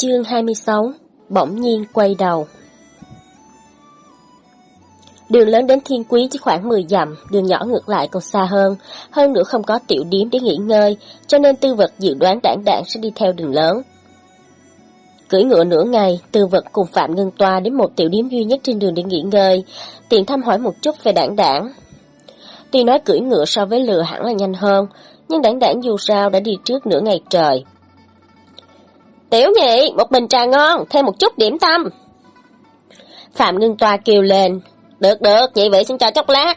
Chương 26 Bỗng nhiên quay đầu Đường lớn đến Thiên Quý chỉ khoảng 10 dặm, đường nhỏ ngược lại còn xa hơn, hơn nữa không có tiểu điếm để nghỉ ngơi, cho nên tư vật dự đoán đảng đảng sẽ đi theo đường lớn. Cưỡi ngựa nửa ngày, tư vật cùng Phạm Ngân Toa đến một tiểu điếm duy nhất trên đường để nghỉ ngơi, tiện thăm hỏi một chút về đảng đảng. Tuy nói cưỡi ngựa so với lừa hẳn là nhanh hơn, nhưng đảng đảng dù sao đã đi trước nửa ngày trời. Tiểu nhị, một bình trà ngon, thêm một chút điểm tâm. Phạm Ngân Toa kêu lên, được được, nhị vị xin cho chốc lát.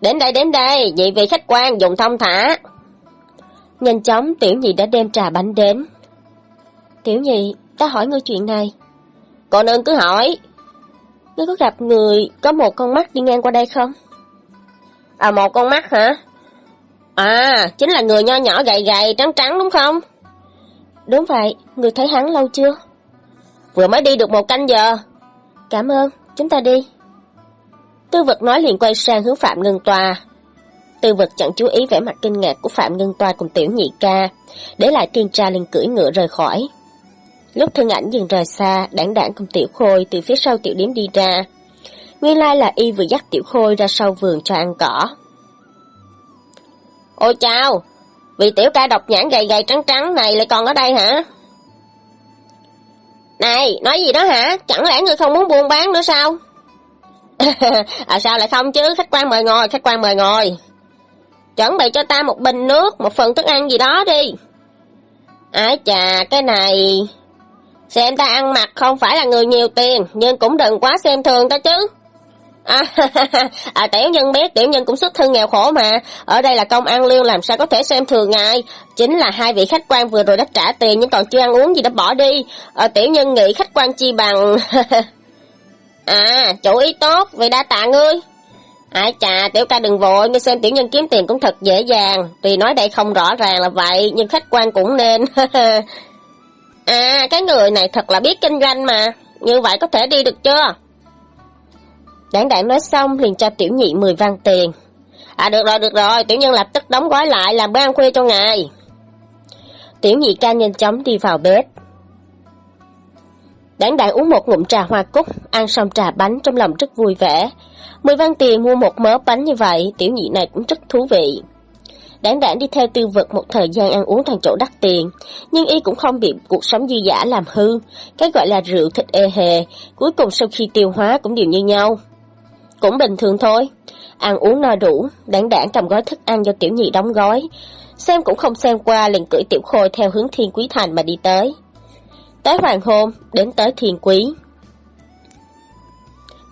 Đến đây, đến đây, nhị vị khách quan dùng thông thả. Nhanh chóng tiểu nhị đã đem trà bánh đến. Tiểu nhị, ta hỏi ngươi chuyện này. Cô nương cứ hỏi. Ngươi có gặp người có một con mắt đi ngang qua đây không? À một con mắt hả? À, chính là người nho nhỏ gầy gầy trắng trắng đúng không? Đúng vậy, người thấy hắn lâu chưa? Vừa mới đi được một canh giờ. Cảm ơn, chúng ta đi. Tư vật nói liền quay sang hướng Phạm Ngân Toa. Tư vật chẳng chú ý vẻ mặt kinh ngạc của Phạm Ngân Toa cùng tiểu nhị ca, để lại tiên tra liền cưỡi ngựa rời khỏi. Lúc thân ảnh dừng rời xa, đảng đảng cùng tiểu khôi từ phía sau tiểu điếm đi ra. Nguyên lai là y vừa dắt tiểu khôi ra sau vườn cho ăn cỏ. Ôi chào, vì tiểu ca độc nhãn gầy gầy trắng trắng này lại còn ở đây hả? Này, nói gì đó hả? Chẳng lẽ ngươi không muốn buôn bán nữa sao? à sao lại không chứ? Khách quan mời ngồi, khách quan mời ngồi. Chuẩn bị cho ta một bình nước, một phần thức ăn gì đó đi. Ái chà, cái này... Xem ta ăn mặc không phải là người nhiều tiền, nhưng cũng đừng quá xem thường ta chứ. À, à, tiểu nhân biết, tiểu nhân cũng xuất thân nghèo khổ mà. Ở đây là công an lương làm sao có thể xem thường ngài. Chính là hai vị khách quan vừa rồi đã trả tiền nhưng còn chưa ăn uống gì đã bỏ đi. À, tiểu nhân nghĩ khách quan chi bằng... à, chủ ý tốt, vậy đã tạ ngươi. Ai chà, tiểu ca đừng vội, ngươi xem tiểu nhân kiếm tiền cũng thật dễ dàng. Tuy nói đây không rõ ràng là vậy, nhưng khách quan cũng nên. à, cái người này thật là biết kinh doanh mà. Như vậy có thể đi được chưa? Đảng đảng nói xong liền cho tiểu nhị 10 văn tiền. À được rồi, được rồi, tiểu nhân lập tức đóng gói lại làm bữa ăn khuya cho ngài. Tiểu nhị ca nhanh chóng đi vào bếp. Đảng đảng uống một ngụm trà hoa cúc, ăn xong trà bánh trong lòng rất vui vẻ. Mười văn tiền mua một mớ bánh như vậy, tiểu nhị này cũng rất thú vị. Đảng đảng đi theo tư vật một thời gian ăn uống thành chỗ đắt tiền, nhưng y cũng không bị cuộc sống dư giả làm hư. Cái gọi là rượu thịt ê hề, cuối cùng sau khi tiêu hóa cũng đều như nhau. Cũng bình thường thôi. Ăn uống no đủ, đáng đảng cầm gói thức ăn do tiểu nhị đóng gói. Xem cũng không xem qua liền cưỡi tiểu khôi theo hướng thiên quý thành mà đi tới. Tới hoàng hôn, đến tới thiên quý.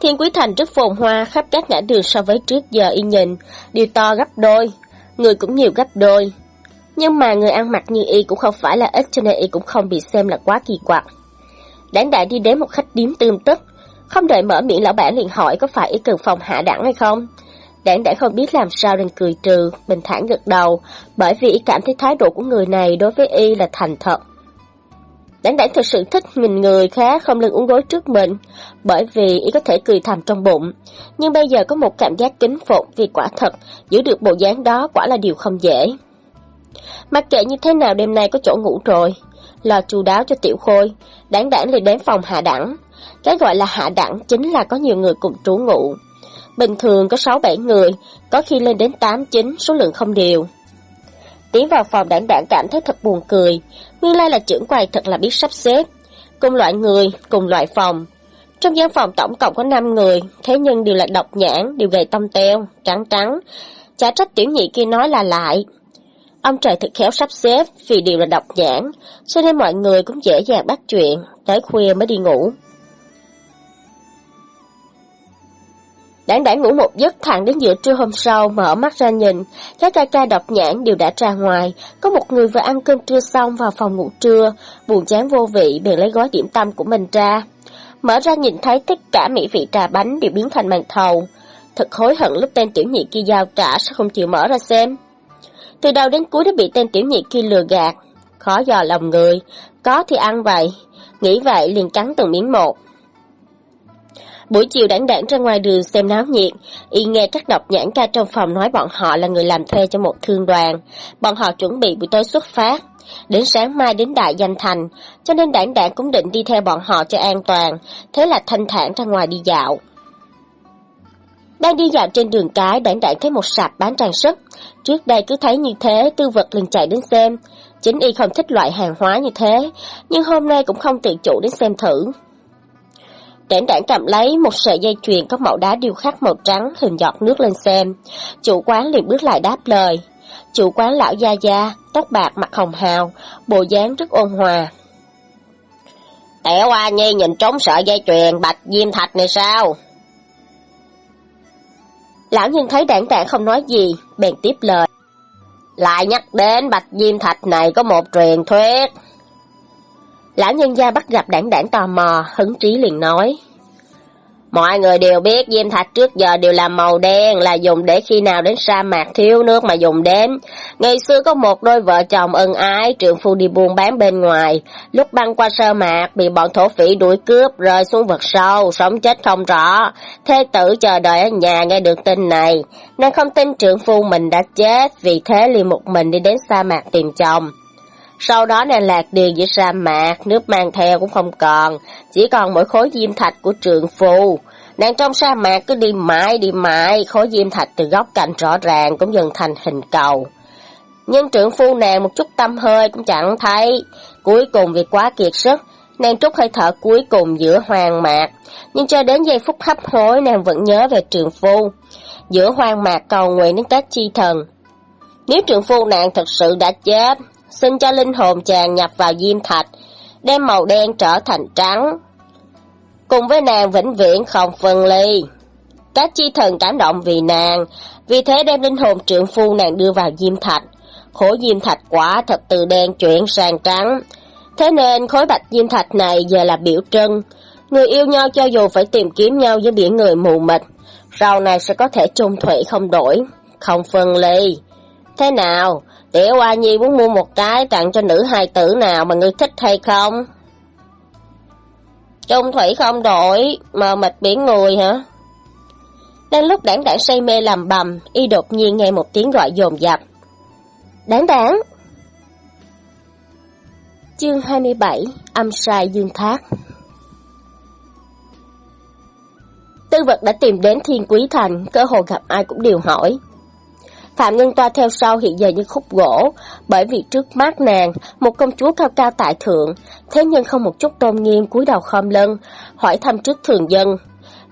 Thiên quý thành rất phồn hoa, khắp các ngã đường so với trước giờ y nhìn, đều to gấp đôi, người cũng nhiều gấp đôi. Nhưng mà người ăn mặc như y cũng không phải là ít cho nên y cũng không bị xem là quá kỳ quặc. Đáng đại đi đến một khách điếm tươm tức, không đợi mở miệng lão bản liền hỏi có phải y cần phòng hạ đẳng hay không. Đảng đã không biết làm sao nên cười trừ, bình thản gật đầu, bởi vì y cảm thấy thái độ của người này đối với y là thành thật. Đảng đảng thực sự thích nhìn người khác không lưng uống gối trước mình, bởi vì y có thể cười thầm trong bụng. Nhưng bây giờ có một cảm giác kính phục vì quả thật, giữ được bộ dáng đó quả là điều không dễ. Mặc kệ như thế nào đêm nay có chỗ ngủ rồi, lo chu đáo cho tiểu khôi, đảng đảng liền đến phòng hạ đẳng. Cái gọi là hạ đẳng chính là có nhiều người cùng trú ngụ. Bình thường có 6-7 người, có khi lên đến 8-9, số lượng không đều. Tiến vào phòng đảng đảng cảm thấy thật buồn cười, nguyên lai là trưởng quầy thật là biết sắp xếp. Cùng loại người, cùng loại phòng. Trong gian phòng tổng cộng có 5 người, thế nhưng đều là độc nhãn, đều gầy tông teo, trắng trắng. Chả trách tiểu nhị kia nói là lại. Ông trời thật khéo sắp xếp vì đều là độc nhãn, cho nên mọi người cũng dễ dàng bắt chuyện, tới khuya mới đi ngủ. Đảng đảng ngủ một giấc thẳng đến giữa trưa hôm sau, mở mắt ra nhìn, các ca ca đọc nhãn đều đã ra ngoài, có một người vừa ăn cơm trưa xong vào phòng ngủ trưa, buồn chán vô vị bèn lấy gói điểm tâm của mình ra. Mở ra nhìn thấy tất cả mỹ vị trà bánh đều biến thành màn thầu. Thật hối hận lúc tên tiểu nhị kia giao trả sao không chịu mở ra xem. Từ đầu đến cuối đã bị tên tiểu nhị kia lừa gạt, khó dò lòng người, có thì ăn vậy, nghĩ vậy liền cắn từng miếng một. Buổi chiều đảng đảng ra ngoài đường xem náo nhiệt, y nghe các độc nhãn ca trong phòng nói bọn họ là người làm thuê cho một thương đoàn. Bọn họ chuẩn bị buổi tối xuất phát, đến sáng mai đến Đại Danh Thành, cho nên đảng đảng cũng định đi theo bọn họ cho an toàn, thế là thanh thản ra ngoài đi dạo. Đang đi dạo trên đường cái, đảng đảng thấy một sạp bán trang sức. Trước đây cứ thấy như thế, tư vật liền chạy đến xem. Chính y không thích loại hàng hóa như thế, nhưng hôm nay cũng không tự chủ đến xem thử. Đảng đảng cầm lấy một sợi dây chuyền có mẫu đá điêu khắc màu trắng hình giọt nước lên xem. Chủ quán liền bước lại đáp lời. Chủ quán lão gia gia, tóc bạc mặt hồng hào, bộ dáng rất ôn hòa. Tẻo Hoa Nhi nhìn trống sợi dây chuyền bạch diêm thạch này sao? Lão nhân thấy đảng đảng không nói gì, bèn tiếp lời. Lại nhắc đến bạch diêm thạch này có một truyền thuyết. Lão nhân gia bắt gặp đảng đảng tò mò, hứng trí liền nói. Mọi người đều biết diêm thạch trước giờ đều là màu đen là dùng để khi nào đến sa mạc thiếu nước mà dùng đến. Ngày xưa có một đôi vợ chồng ân ái, trưởng phu đi buôn bán bên ngoài. Lúc băng qua sa mạc bị bọn thổ phỉ đuổi cướp rơi xuống vực sâu, sống chết không rõ. Thế tử chờ đợi ở nhà nghe được tin này. Nàng không tin trưởng phu mình đã chết, vì thế liền một mình đi đến sa mạc tìm chồng. Sau đó nàng lạc điền giữa sa mạc, nước mang theo cũng không còn, chỉ còn mỗi khối diêm thạch của trường phu. Nàng trong sa mạc cứ đi mãi đi mãi, khối diêm thạch từ góc cạnh rõ ràng cũng dần thành hình cầu. Nhưng trưởng phu nàng một chút tâm hơi cũng chẳng thấy. Cuối cùng vì quá kiệt sức, nàng trút hơi thở cuối cùng giữa hoàng mạc. Nhưng cho đến giây phút hấp hối nàng vẫn nhớ về trường phu. Giữa hoàng mạc cầu nguyện đến các chi thần. Nếu trường phu nàng thật sự đã chết, xin cho linh hồn chàng nhập vào diêm thạch, đem màu đen trở thành trắng. Cùng với nàng vĩnh viễn không phân ly. Các chi thần cảm động vì nàng, vì thế đem linh hồn trượng phu nàng đưa vào diêm thạch. Khối diêm thạch quả thật từ đen chuyển sang trắng. Thế nên khối bạch diêm thạch này giờ là biểu trưng. Người yêu nhau cho dù phải tìm kiếm nhau giữa biển người mù mịt, sau này sẽ có thể chung thủy không đổi, không phân ly. Thế nào, Tiểu Hoa Nhi muốn mua một cái tặng cho nữ hài tử nào mà ngươi thích hay không? Trung thủy không đổi, mờ mịt biển người hả? Đang lúc đảng đảng say mê làm bầm, y đột nhiên nghe một tiếng gọi dồn dập. Đảng đảng! Chương 27 Âm sai dương thác Tư vật đã tìm đến thiên quý thành, cơ hồ gặp ai cũng đều hỏi. Phạm Ngân Toa theo sau hiện giờ như khúc gỗ, bởi vì trước mắt nàng, một công chúa cao cao tại thượng, thế nhưng không một chút tôn nghiêm cúi đầu khom lưng, hỏi thăm trước thường dân.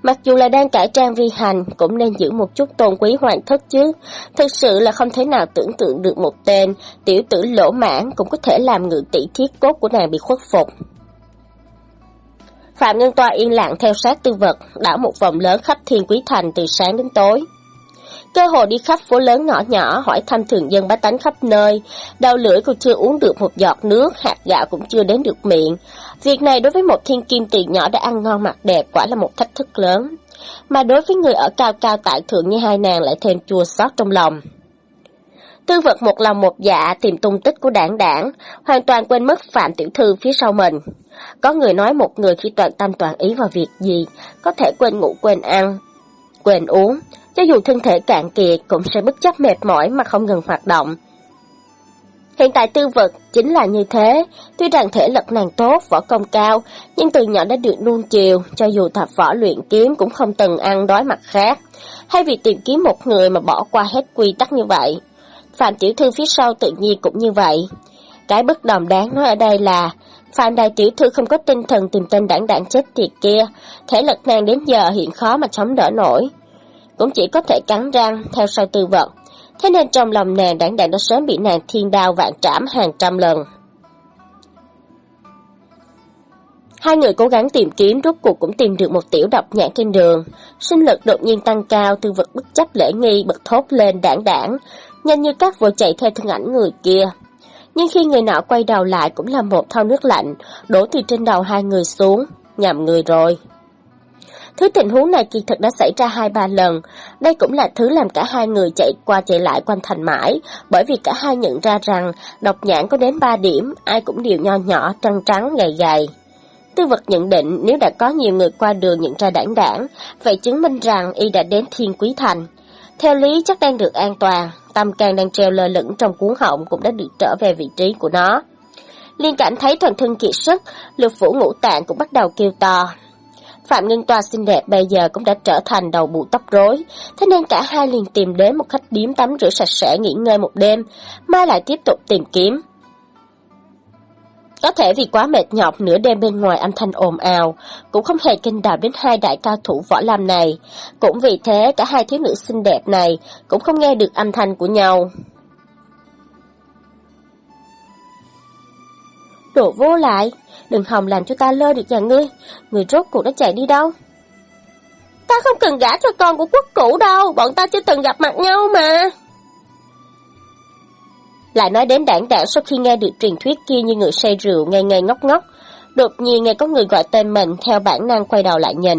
Mặc dù là đang cải trang vi hành, cũng nên giữ một chút tôn quý hoàng thất chứ. Thực sự là không thể nào tưởng tượng được một tên, tiểu tử lỗ mãn cũng có thể làm ngự tỷ thiết cốt của nàng bị khuất phục. Phạm Ngân Toa yên lặng theo sát tư vật, đảo một vòng lớn khắp thiên quý thành từ sáng đến tối. Cơ hồ đi khắp phố lớn ngõ nhỏ hỏi thăm thường dân bá tánh khắp nơi, đầu lưỡi còn chưa uống được một giọt nước, hạt gạo cũng chưa đến được miệng. Việc này đối với một thiên kim tiền nhỏ đã ăn ngon mặc đẹp quả là một thách thức lớn. Mà đối với người ở cao cao tại thượng như hai nàng lại thêm chua xót trong lòng. Tư vật một lòng một dạ tìm tung tích của đảng đảng, hoàn toàn quên mất Phạm Tiểu Thư phía sau mình. Có người nói một người khi toàn tâm toàn ý vào việc gì, có thể quên ngủ quên ăn, quên uống, cho dù thân thể cạn kiệt cũng sẽ bất chấp mệt mỏi mà không ngừng hoạt động. Hiện tại tư vật chính là như thế, tuy rằng thể lực nàng tốt, võ công cao, nhưng từ nhỏ đã được nuông chiều, cho dù thập võ luyện kiếm cũng không từng ăn đói mặt khác, hay vì tìm kiếm một người mà bỏ qua hết quy tắc như vậy. Phạm tiểu thư phía sau tự nhiên cũng như vậy. Cái bất đồng đáng nói ở đây là, Phạm đại tiểu thư không có tinh thần tìm tên đảng đảng chết tiệt kia, thể lực nàng đến giờ hiện khó mà chống đỡ nổi cũng chỉ có thể cắn răng theo sau tư vật. Thế nên trong lòng nàng đảng đảng đã sớm bị nàng thiên đao vạn trảm hàng trăm lần. Hai người cố gắng tìm kiếm rốt cuộc cũng tìm được một tiểu độc nhãn trên đường. Sinh lực đột nhiên tăng cao, tư vật bất chấp lễ nghi bật thốt lên đảng đảng, nhanh như các vội chạy theo thân ảnh người kia. Nhưng khi người nọ quay đầu lại cũng là một thau nước lạnh, đổ từ trên đầu hai người xuống, nhầm người rồi. Thứ tình huống này kỳ thực đã xảy ra hai ba lần. Đây cũng là thứ làm cả hai người chạy qua chạy lại quanh thành mãi, bởi vì cả hai nhận ra rằng độc nhãn có đến ba điểm, ai cũng đều nho nhỏ, trăng trắng, gầy gầy. Tư vật nhận định nếu đã có nhiều người qua đường nhận ra đảng đảng, vậy chứng minh rằng y đã đến Thiên Quý Thành. Theo lý chắc đang được an toàn, tâm can đang treo lơ lửng trong cuốn họng cũng đã được trở về vị trí của nó. Liên cảnh thấy toàn thân kiệt sức, lục phủ ngũ tạng cũng bắt đầu kêu to. Phạm Ngân Toa xinh đẹp bây giờ cũng đã trở thành đầu bụ tóc rối, thế nên cả hai liền tìm đến một khách điếm tắm rửa sạch sẽ nghỉ ngơi một đêm, mai lại tiếp tục tìm kiếm. Có thể vì quá mệt nhọc nửa đêm bên ngoài âm thanh ồn ào, cũng không hề kinh đào đến hai đại cao thủ võ làm này. Cũng vì thế cả hai thiếu nữ xinh đẹp này cũng không nghe được âm thanh của nhau. Đồ vô lại, đừng hòng làm cho ta lơ được nhà ngươi, người rốt cuộc đã chạy đi đâu? Ta không cần gả cho con của quốc cũ đâu, bọn ta chưa từng gặp mặt nhau mà. Lại nói đến đảng đảng sau khi nghe được truyền thuyết kia như người say rượu ngây ngây ngốc ngốc, đột nhiên nghe có người gọi tên mình theo bản năng quay đầu lại nhìn.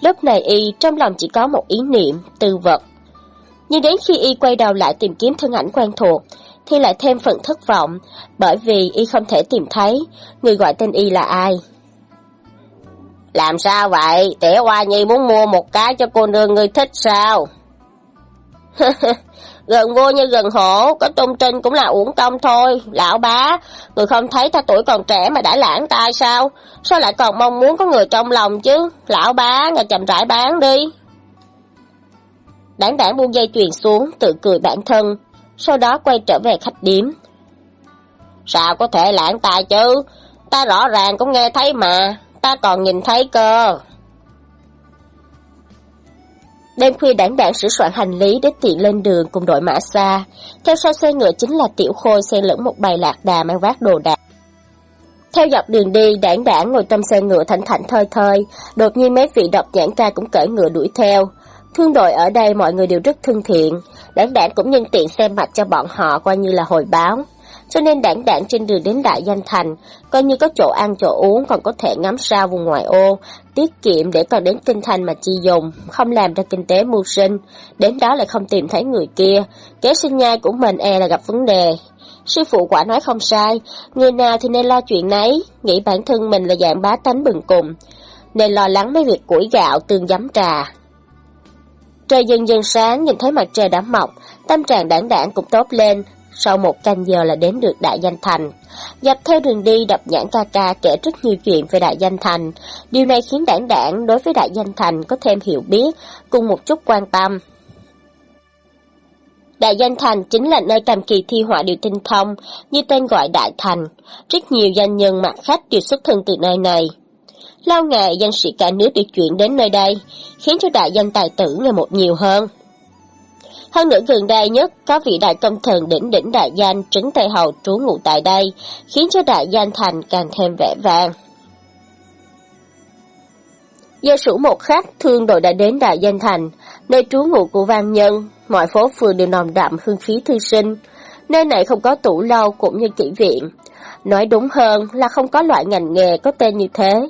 Lúc này y trong lòng chỉ có một ý niệm, tư vật. Nhưng đến khi y quay đầu lại tìm kiếm thân ảnh quen thuộc, thì lại thêm phần thất vọng, bởi vì y không thể tìm thấy người gọi tên y là ai. Làm sao vậy? Tẻ Hoa Nhi muốn mua một cái cho cô nương người thích sao? gần vô như gần hổ, có tung trinh cũng là uổng công thôi. Lão bá, người không thấy ta tuổi còn trẻ mà đã lãng tai sao? Sao lại còn mong muốn có người trong lòng chứ? Lão bá, ngài chậm rãi bán đi. Đảng đảng buông dây chuyền xuống, tự cười bản thân, sau đó quay trở về khách điếm. Sao có thể lãng tài chứ? Ta rõ ràng cũng nghe thấy mà, ta còn nhìn thấy cơ. Đêm khuya đảng đảng sửa soạn hành lý để tiện lên đường cùng đội mã xa. Theo sau xe ngựa chính là tiểu khôi xe lẫn một bài lạc đà mang vác đồ đạc. Theo dọc đường đi, đảng đảng ngồi trong xe ngựa thảnh thảnh thơi thơi, đột nhiên mấy vị độc nhãn ca cũng cởi ngựa đuổi theo. Thương đội ở đây mọi người đều rất thân thiện, đảng đảng cũng nhân tiện xem mặt cho bọn họ coi như là hồi báo cho nên đảng đảng trên đường đến Đại Danh Thành, coi như có chỗ ăn chỗ uống còn có thể ngắm sao vùng ngoại ô, tiết kiệm để còn đến kinh thành mà chi dùng, không làm ra kinh tế mưu sinh, đến đó lại không tìm thấy người kia, kế sinh nhai của mình e là gặp vấn đề. Sư phụ quả nói không sai, người nào thì nên lo chuyện nấy, nghĩ bản thân mình là dạng bá tánh bừng cùng, nên lo lắng mấy việc củi gạo tương giấm trà. Trời dần dần sáng, nhìn thấy mặt trời đã mọc, tâm trạng đảng đảng cũng tốt lên, sau một canh giờ là đến được Đại Danh Thành. Dọc theo đường đi đập nhãn ca ca kể rất nhiều chuyện về Đại Danh Thành. Điều này khiến đảng đảng đối với Đại Danh Thành có thêm hiểu biết, cùng một chút quan tâm. Đại Danh Thành chính là nơi cầm kỳ thi họa điều tinh thông, như tên gọi Đại Thành. Rất nhiều danh nhân mặt khách đều xuất thân từ nơi này. Lâu ngày danh sĩ cả nước được chuyển đến nơi đây, khiến cho đại danh tài tử ngày một nhiều hơn. Hơn nữa gần đây nhất, có vị đại công thần đỉnh đỉnh đại danh trấn Tây Hầu trú ngụ tại đây, khiến cho đại danh thành càng thêm vẻ vang. Do sủ một khắc, thương đội đã đến đại danh thành, nơi trú ngụ của văn nhân, mọi phố phường đều nồng đậm hương khí thư sinh. Nơi này không có tủ lâu cũng như kỹ viện. Nói đúng hơn là không có loại ngành nghề có tên như thế.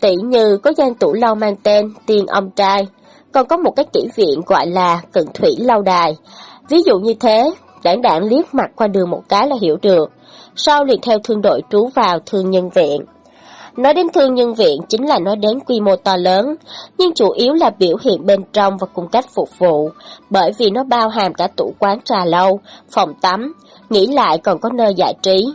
Tỷ như có gian tủ lâu mang tên Tiên Ông Trai, còn có một cái kỹ viện gọi là Cận Thủy Lâu Đài. Ví dụ như thế, đảng đảng liếc mặt qua đường một cái là hiểu được, sau liền theo thương đội trú vào thương nhân viện. Nói đến thương nhân viện chính là nói đến quy mô to lớn, nhưng chủ yếu là biểu hiện bên trong và cung cách phục vụ, bởi vì nó bao hàm cả tủ quán trà lâu, phòng tắm, nghĩ lại còn có nơi giải trí,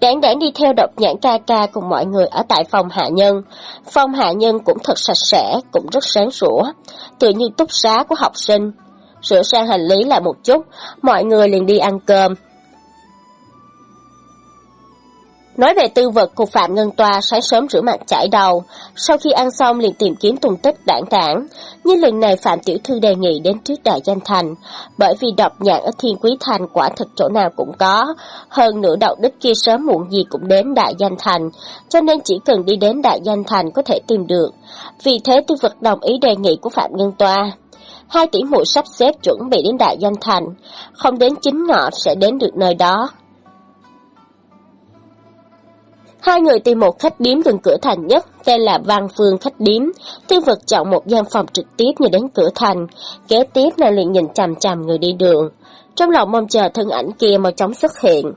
Đảng đảng đi theo độc nhãn ca ca cùng mọi người ở tại phòng hạ nhân. Phòng hạ nhân cũng thật sạch sẽ, cũng rất sáng sủa, tự như túc xá của học sinh. Sửa sang hành lý lại một chút, mọi người liền đi ăn cơm, Nói về tư vật của Phạm Ngân Toa sáng sớm rửa mặt chải đầu, sau khi ăn xong liền tìm kiếm tung tích đảng đảng. Nhưng lần này Phạm Tiểu Thư đề nghị đến trước Đại Danh Thành, bởi vì đọc nhạc ở Thiên Quý Thành quả thực chỗ nào cũng có, hơn nữa đạo đức kia sớm muộn gì cũng đến Đại Danh Thành, cho nên chỉ cần đi đến Đại Danh Thành có thể tìm được. Vì thế tư vật đồng ý đề nghị của Phạm Ngân Toa. Hai tỷ muội sắp xếp chuẩn bị đến Đại Danh Thành, không đến chính ngọ sẽ đến được nơi đó. Hai người tìm một khách điếm gần cửa thành nhất, tên là Văn Phương khách điếm. Tư vật chọn một gian phòng trực tiếp như đến cửa thành, kế tiếp là liền nhìn chằm chằm người đi đường. Trong lòng mong chờ thân ảnh kia mau chóng xuất hiện.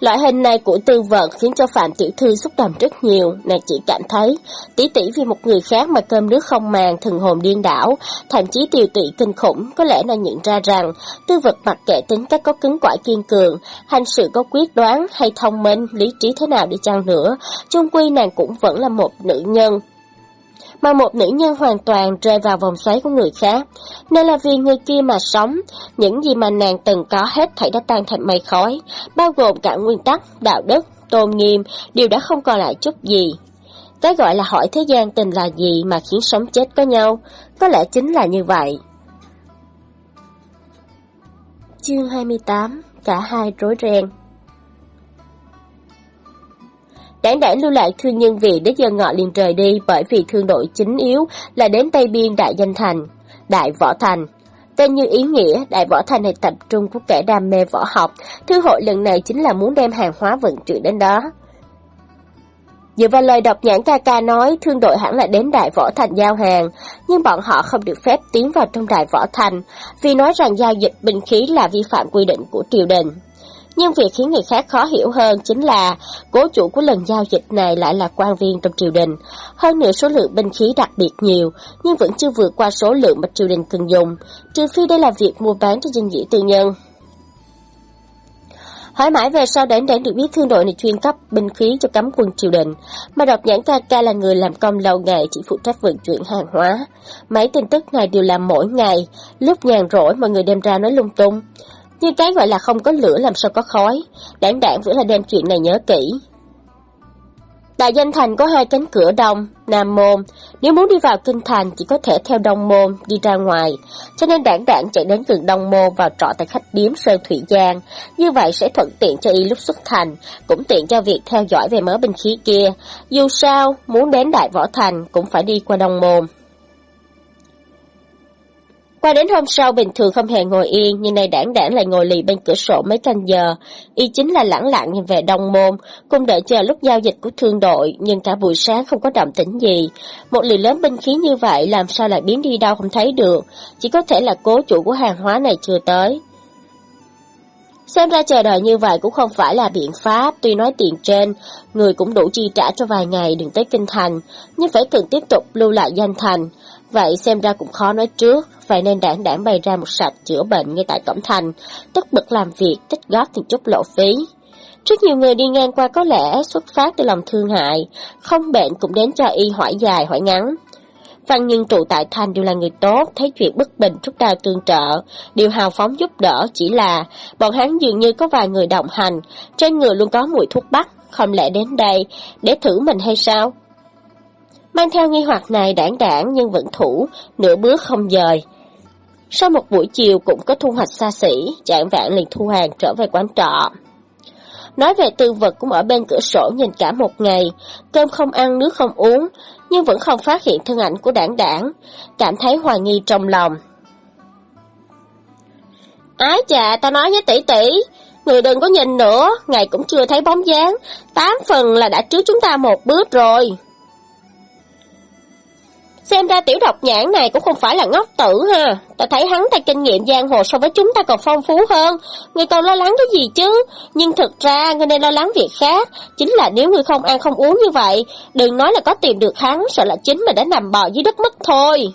Loại hình này của tư vận khiến cho Phạm Tiểu Thư xúc động rất nhiều, nàng chỉ cảm thấy tỷ tỷ vì một người khác mà cơm nước không màng, thần hồn điên đảo, thậm chí tiêu tụy kinh khủng, có lẽ nàng nhận ra rằng tư vật mặc kệ tính cách có cứng quả kiên cường, hành sự có quyết đoán hay thông minh, lý trí thế nào đi chăng nữa, chung quy nàng cũng vẫn là một nữ nhân, mà một nữ nhân hoàn toàn rơi vào vòng xoáy của người khác. Nên là vì người kia mà sống, những gì mà nàng từng có hết thảy đã tan thành mây khói, bao gồm cả nguyên tắc, đạo đức, tôn nghiêm, đều đã không còn lại chút gì. Cái gọi là hỏi thế gian tình là gì mà khiến sống chết có nhau, có lẽ chính là như vậy. Chương 28 Cả hai rối ren Đảng đã lưu lại thương nhân vị đến giờ ngọ liền rời đi bởi vì thương đội chính yếu là đến Tây Biên Đại Danh Thành, Đại Võ Thành. Tên như ý nghĩa, Đại Võ Thành này tập trung của kẻ đam mê võ học, thư hội lần này chính là muốn đem hàng hóa vận chuyển đến đó. Dựa vào lời đọc nhãn ca ca nói, thương đội hẳn là đến Đại Võ Thành giao hàng, nhưng bọn họ không được phép tiến vào trong Đại Võ Thành, vì nói rằng giao dịch binh khí là vi phạm quy định của triều đình. Nhưng việc khiến người khác khó hiểu hơn chính là cố chủ của lần giao dịch này lại là quan viên trong triều đình. Hơn nữa số lượng binh khí đặc biệt nhiều, nhưng vẫn chưa vượt qua số lượng mà triều đình cần dùng, trừ phi đây là việc mua bán cho dân dĩ tư nhân. Hỏi mãi về sau đến đến được biết thương đội này chuyên cấp binh khí cho cấm quân triều đình, mà độc nhãn ca ca là người làm công lâu ngày chỉ phụ trách vận chuyển hàng hóa. Mấy tin tức này đều làm mỗi ngày, lúc nhàn rỗi mọi người đem ra nói lung tung. Nhưng cái gọi là không có lửa làm sao có khói, đảng đảng vẫn là đem chuyện này nhớ kỹ. Đại danh thành có hai cánh cửa đông, nam môn. Nếu muốn đi vào kinh thành chỉ có thể theo đông môn đi ra ngoài. Cho nên đảng đảng chạy đến gần đông môn vào trọ tại khách điếm Sơn Thủy Giang. Như vậy sẽ thuận tiện cho y lúc xuất thành, cũng tiện cho việc theo dõi về mớ binh khí kia. Dù sao, muốn đến Đại Võ Thành cũng phải đi qua đông môn. Qua đến hôm sau bình thường không hề ngồi yên, nhưng nay đảng đảng lại ngồi lì bên cửa sổ mấy canh giờ. Y chính là lẳng lặng nhìn về đông môn, cùng đợi chờ lúc giao dịch của thương đội, nhưng cả buổi sáng không có động tĩnh gì. Một lượng lớn binh khí như vậy làm sao lại biến đi đâu không thấy được, chỉ có thể là cố chủ của hàng hóa này chưa tới. Xem ra chờ đợi như vậy cũng không phải là biện pháp, tuy nói tiền trên, người cũng đủ chi trả cho vài ngày đừng tới kinh thành, nhưng phải cần tiếp tục lưu lại danh thành. Vậy xem ra cũng khó nói trước, vậy nên đảng đảng bày ra một sạp chữa bệnh ngay tại cổng thành, tất bật làm việc, tích góp tiền chút lộ phí. Rất nhiều người đi ngang qua có lẽ xuất phát từ lòng thương hại, không bệnh cũng đến cho y hỏi dài hỏi ngắn. Văn nhân trụ tại thành đều là người tốt, thấy chuyện bất bình rút đào tương trợ, điều hào phóng giúp đỡ, chỉ là bọn hắn dường như có vài người đồng hành, trên người luôn có mùi thuốc bắc, không lẽ đến đây để thử mình hay sao? Mang theo nghi hoặc này đảng đảng nhưng vẫn thủ, nửa bước không dời. Sau một buổi chiều cũng có thu hoạch xa xỉ, chạng vạn liền thu hàng trở về quán trọ. Nói về tư vật cũng ở bên cửa sổ nhìn cả một ngày, cơm không ăn, nước không uống, nhưng vẫn không phát hiện thân ảnh của đảng đảng, cảm thấy hoài nghi trong lòng. Ái chà, ta nói với tỷ tỷ, người đừng có nhìn nữa, ngày cũng chưa thấy bóng dáng, tám phần là đã trước chúng ta một bước rồi. Xem ra tiểu độc nhãn này cũng không phải là ngốc tử ha. Ta thấy hắn ta kinh nghiệm giang hồ so với chúng ta còn phong phú hơn. Người còn lo lắng cái gì chứ? Nhưng thực ra người nên lo lắng việc khác. Chính là nếu người không ăn không uống như vậy, đừng nói là có tìm được hắn, sợ là chính mình đã nằm bò dưới đất mất thôi.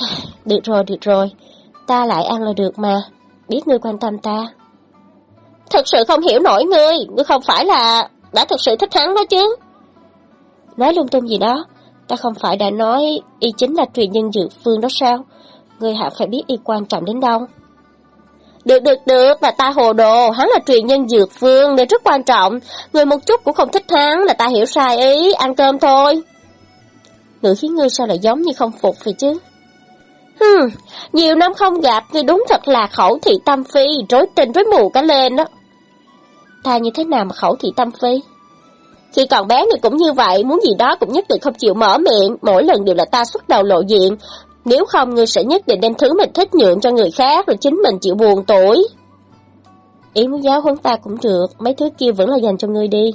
Được rồi, được rồi. Ta lại ăn là được mà. Biết ngươi quan tâm ta. Thật sự không hiểu nổi ngươi. Ngươi không phải là đã thực sự thích hắn đó chứ. Nói lung tung gì đó, ta không phải đã nói y chính là truyền nhân dược phương đó sao? Người hạ phải biết y quan trọng đến đâu. Được được được, là ta hồ đồ, hắn là truyền nhân dược phương nên rất quan trọng. Người một chút cũng không thích hắn là ta hiểu sai ý, ăn cơm thôi. Ngữ khí ngươi sao lại giống như không phục vậy chứ? Hừm, nhiều năm không gặp, ngươi đúng thật là khẩu thị tâm phi, rối tình rối mù cả lên đó. Ta như thế nào mà khẩu thị tâm phi? Khi còn bé thì cũng như vậy, muốn gì đó cũng nhất định không chịu mở miệng, mỗi lần đều là ta xuất đầu lộ diện. Nếu không người sẽ nhất định đem thứ mình thích nhượng cho người khác rồi chính mình chịu buồn tuổi. Ý muốn giáo huấn ta cũng được, mấy thứ kia vẫn là dành cho ngươi đi.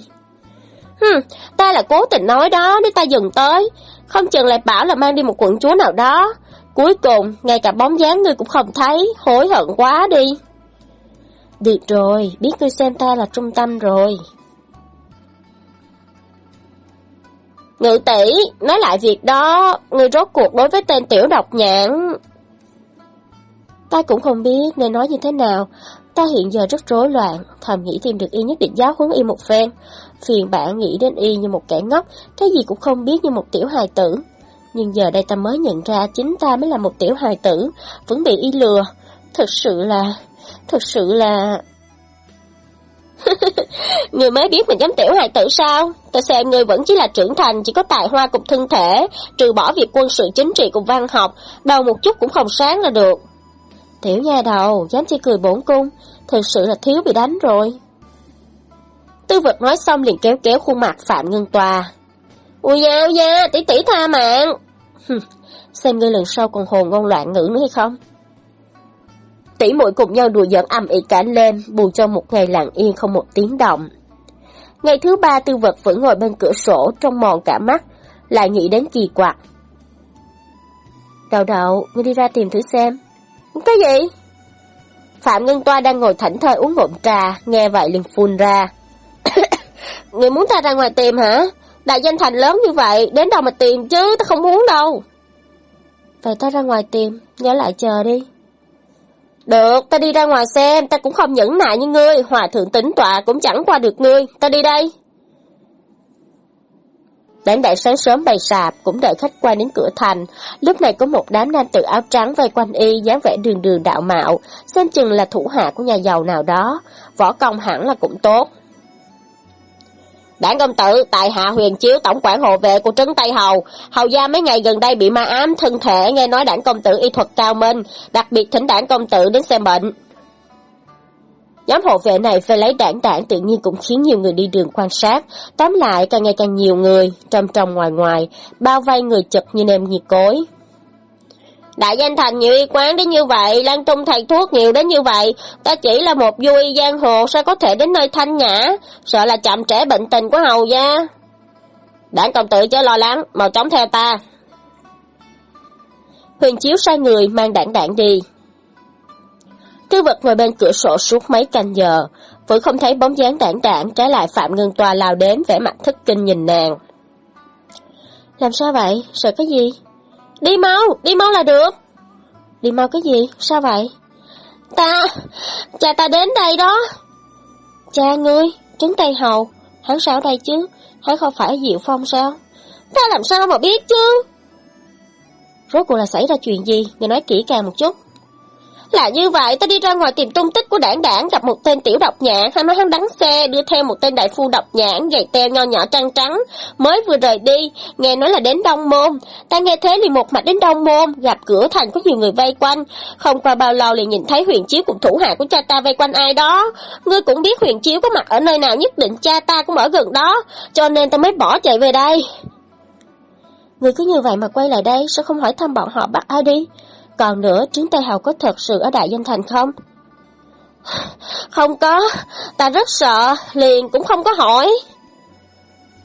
Hừm, ta là cố tình nói đó, nếu ta dừng tới. Không chừng lại bảo là mang đi một quận chúa nào đó. Cuối cùng, ngay cả bóng dáng ngươi cũng không thấy, hối hận quá đi. Được rồi, biết ngươi xem ta là trung tâm rồi. Ngự tỷ, nói lại việc đó, người rốt cuộc đối với tên tiểu độc nhãn. Ta cũng không biết nên nói như thế nào, ta hiện giờ rất rối loạn, thầm nghĩ tìm được y nhất định giáo huấn y một phen. Phiền bạn nghĩ đến y như một kẻ ngốc, cái gì cũng không biết như một tiểu hài tử. Nhưng giờ đây ta mới nhận ra chính ta mới là một tiểu hài tử, vẫn bị y lừa. Thật sự là... thật sự là người mới biết mình dám tiểu hài tử sao? Ta xem người vẫn chỉ là trưởng thành, chỉ có tài hoa cùng thân thể, trừ bỏ việc quân sự chính trị cùng văn học, đầu một chút cũng không sáng là được. Tiểu nha đầu, dám chỉ cười bổn cung, thật sự là thiếu bị đánh rồi. Tư vật nói xong liền kéo kéo khuôn mặt Phạm Ngân Tòa. Ui da, ui da, tỷ tỷ tha mạng. Xem ngươi lần sau còn hồn ngôn loạn ngữ nữa hay không? Tỷ muội cùng nhau đùa giỡn âm ỉ cả lên, buồn cho một ngày lặng yên không một tiếng động. Ngày thứ ba tư vật vẫn ngồi bên cửa sổ trong mòn cả mắt, lại nghĩ đến kỳ quặc. Đầu đậu, ngươi đi ra tìm thử xem. Cái gì? Phạm Ngân Toa đang ngồi thảnh thơi uống ngụm trà, nghe vậy liền phun ra. Người muốn ta ra ngoài tìm hả? Đại danh thành lớn như vậy, đến đâu mà tìm chứ, ta không muốn đâu. Vậy ta ra ngoài tìm, nhớ lại chờ đi. Được, ta đi ra ngoài xem, ta cũng không nhẫn nại như ngươi, hòa thượng tính tọa cũng chẳng qua được ngươi, ta đi đây. Đến đại sáng sớm bày sạp, cũng đợi khách qua đến cửa thành. Lúc này có một đám nam tử áo trắng vây quanh y, dáng vẻ đường đường đạo mạo, xem chừng là thủ hạ của nhà giàu nào đó. Võ công hẳn là cũng tốt. Đảng công tử, tại hạ huyền chiếu tổng quản hộ vệ của trấn Tây Hầu. Hầu gia mấy ngày gần đây bị ma ám thân thể, nghe nói đảng công tử y thuật cao minh, đặc biệt thỉnh đảng công tử đến xem bệnh. Nhóm hộ vệ này phải lấy đảng đảng tự nhiên cũng khiến nhiều người đi đường quan sát. Tóm lại càng ngày càng nhiều người, trong trong ngoài ngoài, bao vây người chật như nêm nhiệt cối. Đại danh thành nhiều y quán đến như vậy, lan trung thầy thuốc nhiều đến như vậy, ta chỉ là một du y giang hồ sao có thể đến nơi thanh nhã, sợ là chậm trễ bệnh tình của hầu gia. Đảng công tử chớ lo lắng, mau chóng theo ta. Huyền chiếu sai người mang đảng đảng đi. Tư vật ngồi bên cửa sổ suốt mấy canh giờ, vẫn không thấy bóng dáng đảng đảng, trái lại Phạm Ngân tòa lao đến vẻ mặt thất kinh nhìn nàng. Làm sao vậy? Sợ cái gì? Đi mau, đi mau là được. Đi mau cái gì? Sao vậy? Ta, cha ta đến đây đó. Cha ngươi, trứng tay hầu, hắn sao đây chứ? Hắn không phải Diệu Phong sao? Ta làm sao mà biết chứ? Rốt cuộc là xảy ra chuyện gì? Người nói kỹ càng một chút. Là như vậy, ta đi ra ngoài tìm tung tích của đảng đảng, gặp một tên tiểu độc nhãn, hắn nói hắn đánh xe, đưa theo một tên đại phu độc nhãn, gầy teo nho nhỏ trăng trắng, mới vừa rời đi, nghe nói là đến Đông Môn. Ta nghe thế liền một mạch đến Đông Môn, gặp cửa thành có nhiều người vây quanh, không qua bao lâu liền nhìn thấy huyền chiếu cùng thủ hạ của cha ta vây quanh ai đó. Ngươi cũng biết huyền chiếu có mặt ở nơi nào nhất định cha ta cũng ở gần đó, cho nên ta mới bỏ chạy về đây. Người cứ như vậy mà quay lại đây, sao không hỏi thăm bọn họ bắt ai đi? Còn nữa, trứng tây hầu có thật sự ở Đại Danh Thành không? Không có, ta rất sợ, liền cũng không có hỏi.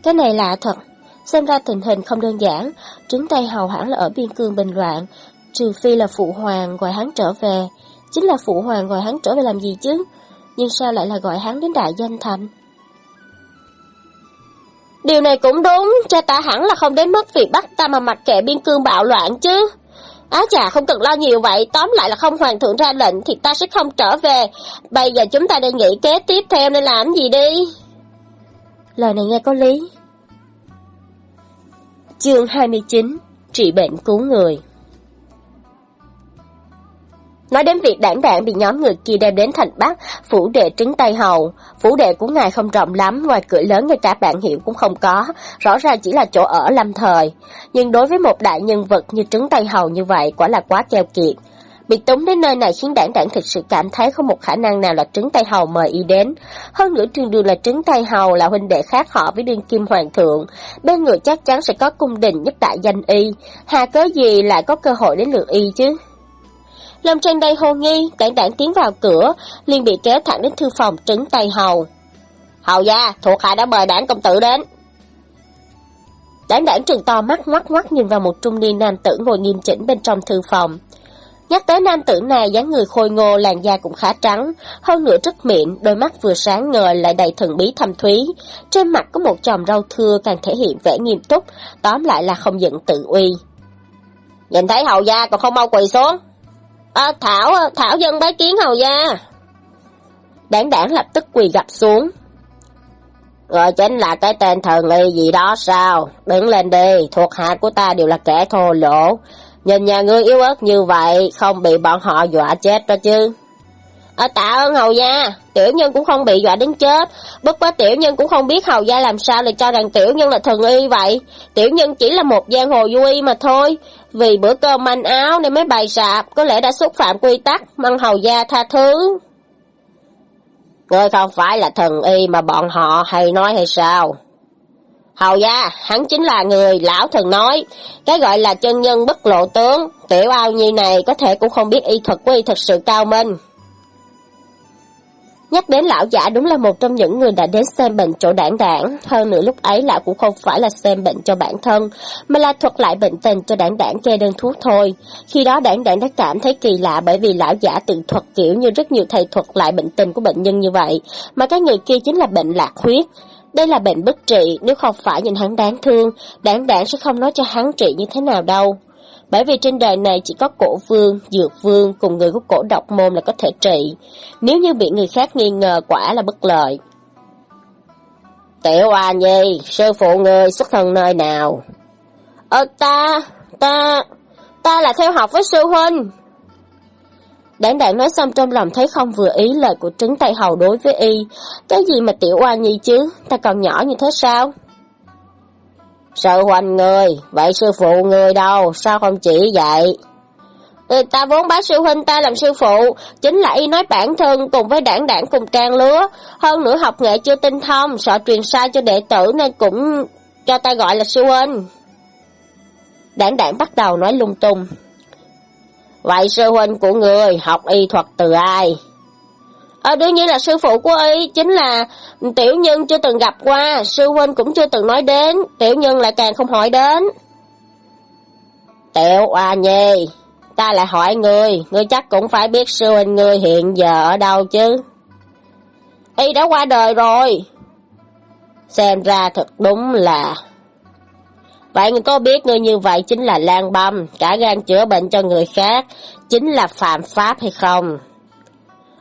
Cái này lạ thật, xem ra tình hình không đơn giản, trứng tây hầu hẳn là ở biên cương bình loạn, trừ phi là phụ hoàng gọi hắn trở về. Chính là phụ hoàng gọi hắn trở về làm gì chứ? Nhưng sao lại là gọi hắn đến Đại Danh Thành? Điều này cũng đúng, cha ta hẳn là không đến mất việc bắt ta mà mặc kệ biên cương bạo loạn chứ. Á chà không cần lo nhiều vậy, tóm lại là không hoàng thượng ra lệnh thì ta sẽ không trở về. Bây giờ chúng ta đang nghĩ kế tiếp theo nên làm gì đi. Lời này nghe có lý. Chương 29 Trị bệnh cứu người Nói đến việc đảng đảng bị nhóm người kia đem đến thành Bắc, phủ đệ trứng tay hầu. Phủ đệ của ngài không rộng lắm, ngoài cửa lớn ngay cả bạn hiệu cũng không có, rõ ràng chỉ là chỗ ở lâm thời. Nhưng đối với một đại nhân vật như trứng tay hầu như vậy, quả là quá keo kiệt. Bị túng đến nơi này khiến đảng đảng thực sự cảm thấy không một khả năng nào là trứng tay hầu mời y đến. Hơn nữa trường đường là trứng tay hầu là huynh đệ khác họ với đương kim hoàng thượng. Bên người chắc chắn sẽ có cung đình nhất đại danh y. Hà cớ gì lại có cơ hội đến lượt y chứ? Lâm Tranh đây hồ nghi, đảng đảng tiến vào cửa, liền bị kéo thẳng đến thư phòng trứng tay hầu. Hầu gia, thuộc hạ đã mời đảng công tử đến. Đảng đảng trừng to mắt ngoắt ngoắt nhìn vào một trung niên nam tử ngồi nghiêm chỉnh bên trong thư phòng. Nhắc tới nam tử này, dáng người khôi ngô, làn da cũng khá trắng, hơn nữa rất mịn, đôi mắt vừa sáng ngời lại đầy thần bí thâm thúy. Trên mặt có một chòm râu thưa càng thể hiện vẻ nghiêm túc, tóm lại là không giận tự uy. Nhìn thấy hầu gia còn không mau quỳ xuống. À, Thảo, Thảo dân bái kiến hầu gia. Đảng đảng lập tức quỳ gặp xuống. Rồi chính là cái tên thần nghi gì đó sao? Đứng lên đi, thuộc hạ của ta đều là kẻ thô lỗ. Nhìn nhà ngươi yếu ớt như vậy, không bị bọn họ dọa chết đó chứ. Ở tạ ơn hầu gia, tiểu nhân cũng không bị dọa đến chết. Bất quá tiểu nhân cũng không biết hầu gia làm sao lại cho rằng tiểu nhân là thần y vậy. Tiểu nhân chỉ là một giang hồ du y mà thôi. Vì bữa cơm manh áo nên mới bày sạp, có lẽ đã xúc phạm quy tắc, mong hầu gia tha thứ. Ngươi không phải là thần y mà bọn họ hay nói hay sao? Hầu gia, hắn chính là người lão thần nói, cái gọi là chân nhân bất lộ tướng, tiểu ao nhi này có thể cũng không biết y thuật của y thật sự cao minh. Nhắc đến lão giả đúng là một trong những người đã đến xem bệnh chỗ đảng đảng, hơn nữa lúc ấy lão cũng không phải là xem bệnh cho bản thân, mà là thuật lại bệnh tình cho đảng đảng kê đơn thuốc thôi. Khi đó đảng đảng đã cảm thấy kỳ lạ bởi vì lão giả tự thuật kiểu như rất nhiều thầy thuật lại bệnh tình của bệnh nhân như vậy, mà cái người kia chính là bệnh lạc huyết. Đây là bệnh bất trị, nếu không phải nhìn hắn đáng thương, đảng đảng sẽ không nói cho hắn trị như thế nào đâu bởi vì trên đời này chỉ có cổ vương, dược vương cùng người của cổ độc môn là có thể trị, nếu như bị người khác nghi ngờ quả là bất lợi. Tiểu Hoa Nhi, sư phụ người xuất thân nơi nào? Ờ ta, ta, ta là theo học với sư huynh. Đảng đảng nói xong trong lòng thấy không vừa ý lời của trứng tay hầu đối với y. Cái gì mà tiểu oa nhi chứ, ta còn nhỏ như thế sao? Sư huynh người, vậy sư phụ người đâu, sao không chỉ vậy? Người ta vốn bá sư huynh ta làm sư phụ, chính là y nói bản thân cùng với đảng đảng cùng trang lứa, hơn nữa học nghệ chưa tinh thông, sợ truyền sai cho đệ tử nên cũng cho ta gọi là sư huynh. Đảng đảng bắt đầu nói lung tung. Vậy sư huynh của người học y thuật từ ai? À, đương nhiên là sư phụ của y, chính là tiểu nhân chưa từng gặp qua, sư huynh cũng chưa từng nói đến, tiểu nhân lại càng không hỏi đến. Tiểu à Nhi, ta lại hỏi ngươi, ngươi chắc cũng phải biết sư huynh ngươi hiện giờ ở đâu chứ. Y đã qua đời rồi. Xem ra thật đúng là... Vậy người có biết ngươi như vậy chính là lan băm, cả gan chữa bệnh cho người khác, chính là phạm pháp hay không?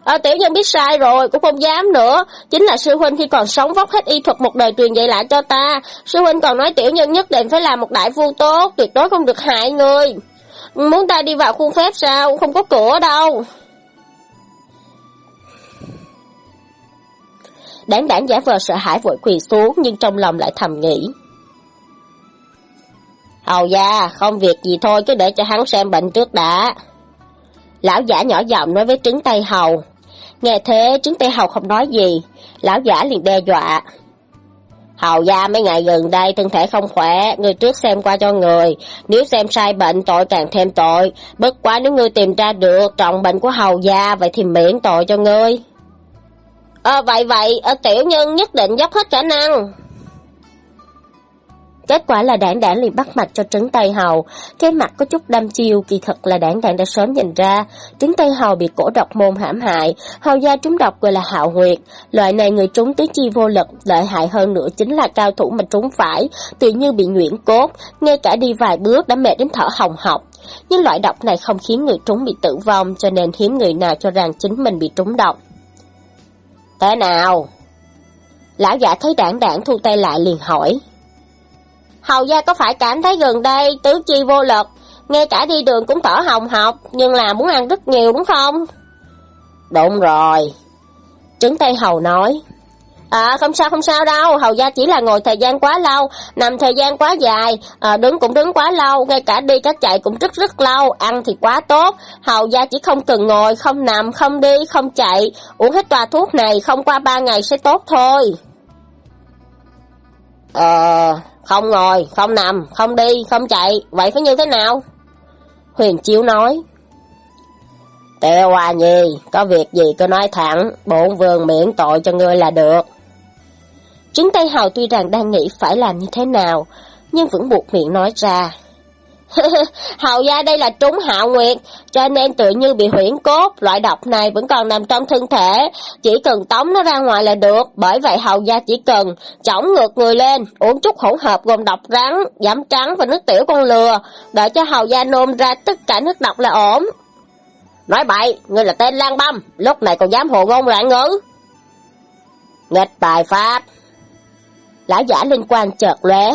À, tiểu nhân biết sai rồi, cũng không dám nữa. Chính là sư huynh khi còn sống vóc hết y thuật một đời truyền dạy lại cho ta. Sư huynh còn nói tiểu nhân nhất định phải làm một đại phu tốt, tuyệt đối không được hại người. Muốn ta đi vào khuôn phép sao, không có cửa đâu. Đáng đáng giả vờ sợ hãi vội quỳ xuống nhưng trong lòng lại thầm nghĩ. Hầu gia, không việc gì thôi cứ để cho hắn xem bệnh trước đã. Lão giả nhỏ giọng nói với trứng tay hầu. Nghe thế trứng tay hầu không nói gì, lão giả liền đe dọa. Hầu gia mấy ngày gần đây thân thể không khỏe, người trước xem qua cho người, nếu xem sai bệnh tội càng thêm tội, bất quá nếu ngươi tìm ra được trọng bệnh của hầu gia vậy thì miễn tội cho ngươi. Ờ vậy vậy, ở tiểu nhân nhất định dốc hết khả năng. Kết quả là đảng đảng liền bắt mạch cho trứng tay hầu. cái mặt có chút đâm chiêu, kỳ thật là đảng đảng đã sớm nhìn ra. Trứng tay hầu bị cổ độc môn hãm hại, hầu gia trúng độc gọi là hạo huyệt. Loại này người trúng tứ chi vô lực, lợi hại hơn nữa chính là cao thủ mà trúng phải, tự như bị nhuyễn cốt, ngay cả đi vài bước đã mệt đến thở hồng hộc. Nhưng loại độc này không khiến người trúng bị tử vong, cho nên hiếm người nào cho rằng chính mình bị trúng độc. Thế nào? Lão giả thấy đảng đảng thu tay lại liền hỏi. Hầu gia có phải cảm thấy gần đây tứ chi vô lực, ngay cả đi đường cũng thở hồng học, nhưng là muốn ăn rất nhiều đúng không? Đúng rồi. Trứng tay hầu nói. À không sao không sao đâu, hầu gia chỉ là ngồi thời gian quá lâu, nằm thời gian quá dài, à, đứng cũng đứng quá lâu, ngay cả đi cả chạy cũng rất rất lâu, ăn thì quá tốt. Hầu gia chỉ không cần ngồi, không nằm, không đi, không chạy, uống hết tòa thuốc này không qua ba ngày sẽ tốt thôi. Ờ, không ngồi, không nằm, không đi, không chạy, vậy phải như thế nào? Huyền Chiếu nói. Tiêu Hoa Nhi, có việc gì cứ nói thẳng, bổn vương miễn tội cho ngươi là được. Trứng Tây Hào tuy rằng đang nghĩ phải làm như thế nào, nhưng vẫn buộc miệng nói ra. Hầu gia đây là trúng hạo nguyệt, cho nên tự như bị huyễn cốt, loại độc này vẫn còn nằm trong thân thể, chỉ cần tống nó ra ngoài là được, bởi vậy hầu gia chỉ cần chổng ngược người lên, uống chút hỗn hợp gồm độc rắn, giảm trắng và nước tiểu con lừa, đợi cho hầu gia nôn ra tất cả nước độc là ổn. Nói bậy, ngươi là tên lang Băm, lúc này còn dám hồ ngôn loạn ngữ. Nghịch tài pháp. Lão giả linh quan chợt lóe,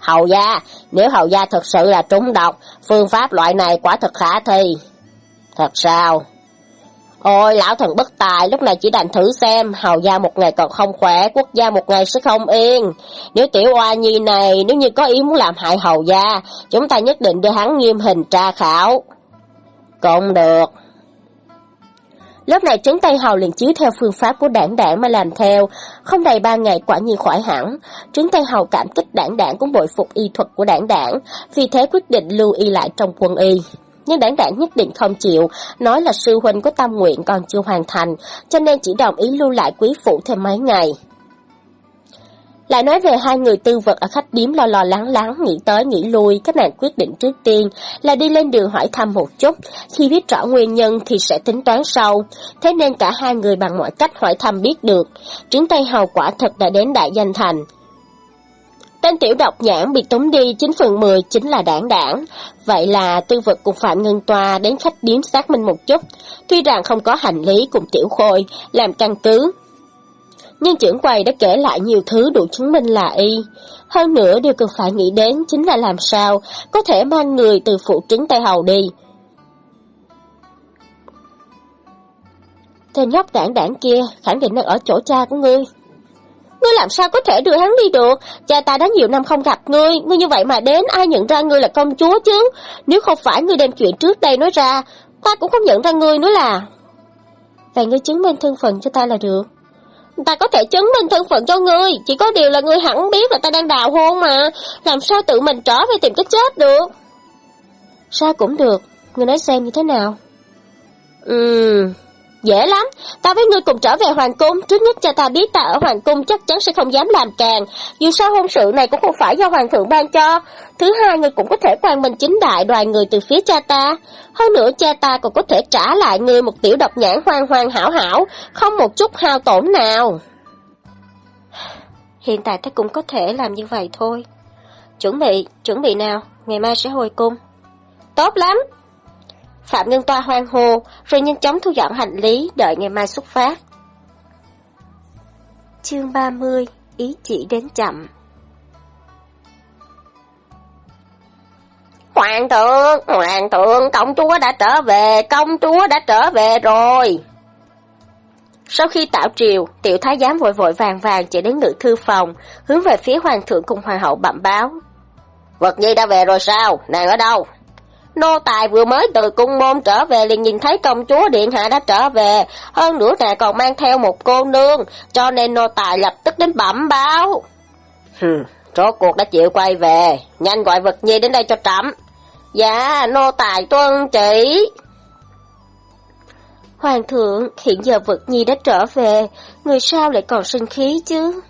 Hầu gia, nếu hầu gia thực sự là trúng độc, phương pháp loại này quả thật khả thi. Thật sao? Ôi, lão thần bất tài, lúc này chỉ đành thử xem, hầu gia một ngày còn không khỏe, quốc gia một ngày sẽ không yên. Nếu tiểu oa nhi này, nếu như có ý muốn làm hại hầu gia, chúng ta nhất định đưa hắn nghiêm hình tra khảo. Cũng được lớp này trứng tay hầu liền chiếu theo phương pháp của đảng đảng mà làm theo, không đầy ba ngày quả nhiên khỏi hẳn. Trứng tay hầu cảm kích đảng đảng cũng bội phục y thuật của đảng đảng, vì thế quyết định lưu y lại trong quân y. Nhưng đảng đảng nhất định không chịu, nói là sư huynh có tâm nguyện còn chưa hoàn thành, cho nên chỉ đồng ý lưu lại quý phụ thêm mấy ngày. Lại nói về hai người tư vật ở khách điếm lo lo lắng lắng, nghĩ tới nghĩ lui, các nàng quyết định trước tiên là đi lên đường hỏi thăm một chút, khi biết rõ nguyên nhân thì sẽ tính toán sau. Thế nên cả hai người bằng mọi cách hỏi thăm biết được, trứng tay hầu quả thật đã đến đại danh thành. Tên tiểu độc nhãn bị tống đi 9 phần 10 chính là đảng đảng. Vậy là tư vật cùng Phạm Ngân tòa đến khách điếm xác minh một chút. Tuy rằng không có hành lý cùng tiểu khôi, làm căn cứ, nhưng trưởng quầy đã kể lại nhiều thứ đủ chứng minh là y. Hơn nữa điều cần phải nghĩ đến chính là làm sao có thể mang người từ phụ trứng tay hầu đi. Tên nhóc đảng đảng kia khẳng định đang ở chỗ cha của ngươi. Ngươi làm sao có thể đưa hắn đi được? Cha ta đã nhiều năm không gặp ngươi, ngươi như vậy mà đến ai nhận ra ngươi là công chúa chứ? Nếu không phải ngươi đem chuyện trước đây nói ra, ta cũng không nhận ra ngươi nữa là. Vậy ngươi chứng minh thân phận cho ta là được. Ta có thể chứng minh thân phận cho ngươi, chỉ có điều là ngươi hẳn biết là ta đang đào hôn mà, làm sao tự mình trở về tìm cái chết được. Sao cũng được, ngươi nói xem như thế nào. Ừm, dễ lắm, ta với ngươi cùng trở về hoàng cung, trước nhất cho ta biết ta ở hoàng cung chắc chắn sẽ không dám làm càng, dù sao hôn sự này cũng không phải do hoàng thượng ban cho. Thứ hai, ngươi cũng có thể quan minh chính đại đoàn người từ phía cha ta. Hơn nữa cha ta còn có thể trả lại ngươi một tiểu độc nhãn hoang hoang hảo hảo, không một chút hao tổn nào. Hiện tại ta cũng có thể làm như vậy thôi. Chuẩn bị, chuẩn bị nào, ngày mai sẽ hồi cung. Tốt lắm! Phạm Ngân Toa hoang hô, rồi nhanh chóng thu dọn hành lý, đợi ngày mai xuất phát. Chương 30 Ý chỉ đến chậm Hoàng thượng, hoàng thượng, công chúa đã trở về, công chúa đã trở về rồi. Sau khi tạo triều, tiểu thái giám vội vội vàng vàng chạy đến ngự thư phòng, hướng về phía hoàng thượng cùng hoàng hậu bẩm báo. Vật nhi đã về rồi sao? Nàng ở đâu? Nô tài vừa mới từ cung môn trở về liền nhìn thấy công chúa điện hạ đã trở về, hơn nữa nàng còn mang theo một cô nương, cho nên nô tài lập tức đến bẩm báo. Hừm, rốt cuộc đã chịu quay về, nhanh gọi vật nhi đến đây cho trẫm. Dạ, nô tài tuân chỉ. Hoàng thượng, hiện giờ vật nhi đã trở về, người sao lại còn sinh khí chứ?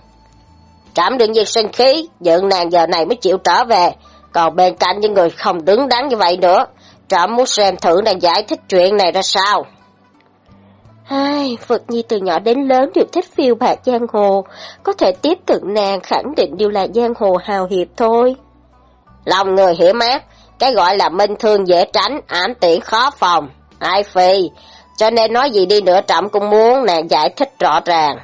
Trẫm đừng gì sinh khí, dựng nàng giờ này mới chịu trở về, còn bên cạnh những người không đứng đắn như vậy nữa. Trẫm muốn xem thử nàng giải thích chuyện này ra sao. Ai, Phật Nhi từ nhỏ đến lớn đều thích phiêu bạc giang hồ, có thể tiếp cận nàng khẳng định đều là giang hồ hào hiệp thôi. Lòng người hiểu mát, cái gọi là minh thương dễ tránh, ám tiễn khó phòng. Ai phi, cho nên nói gì đi nữa trẫm cũng muốn nàng giải thích rõ ràng.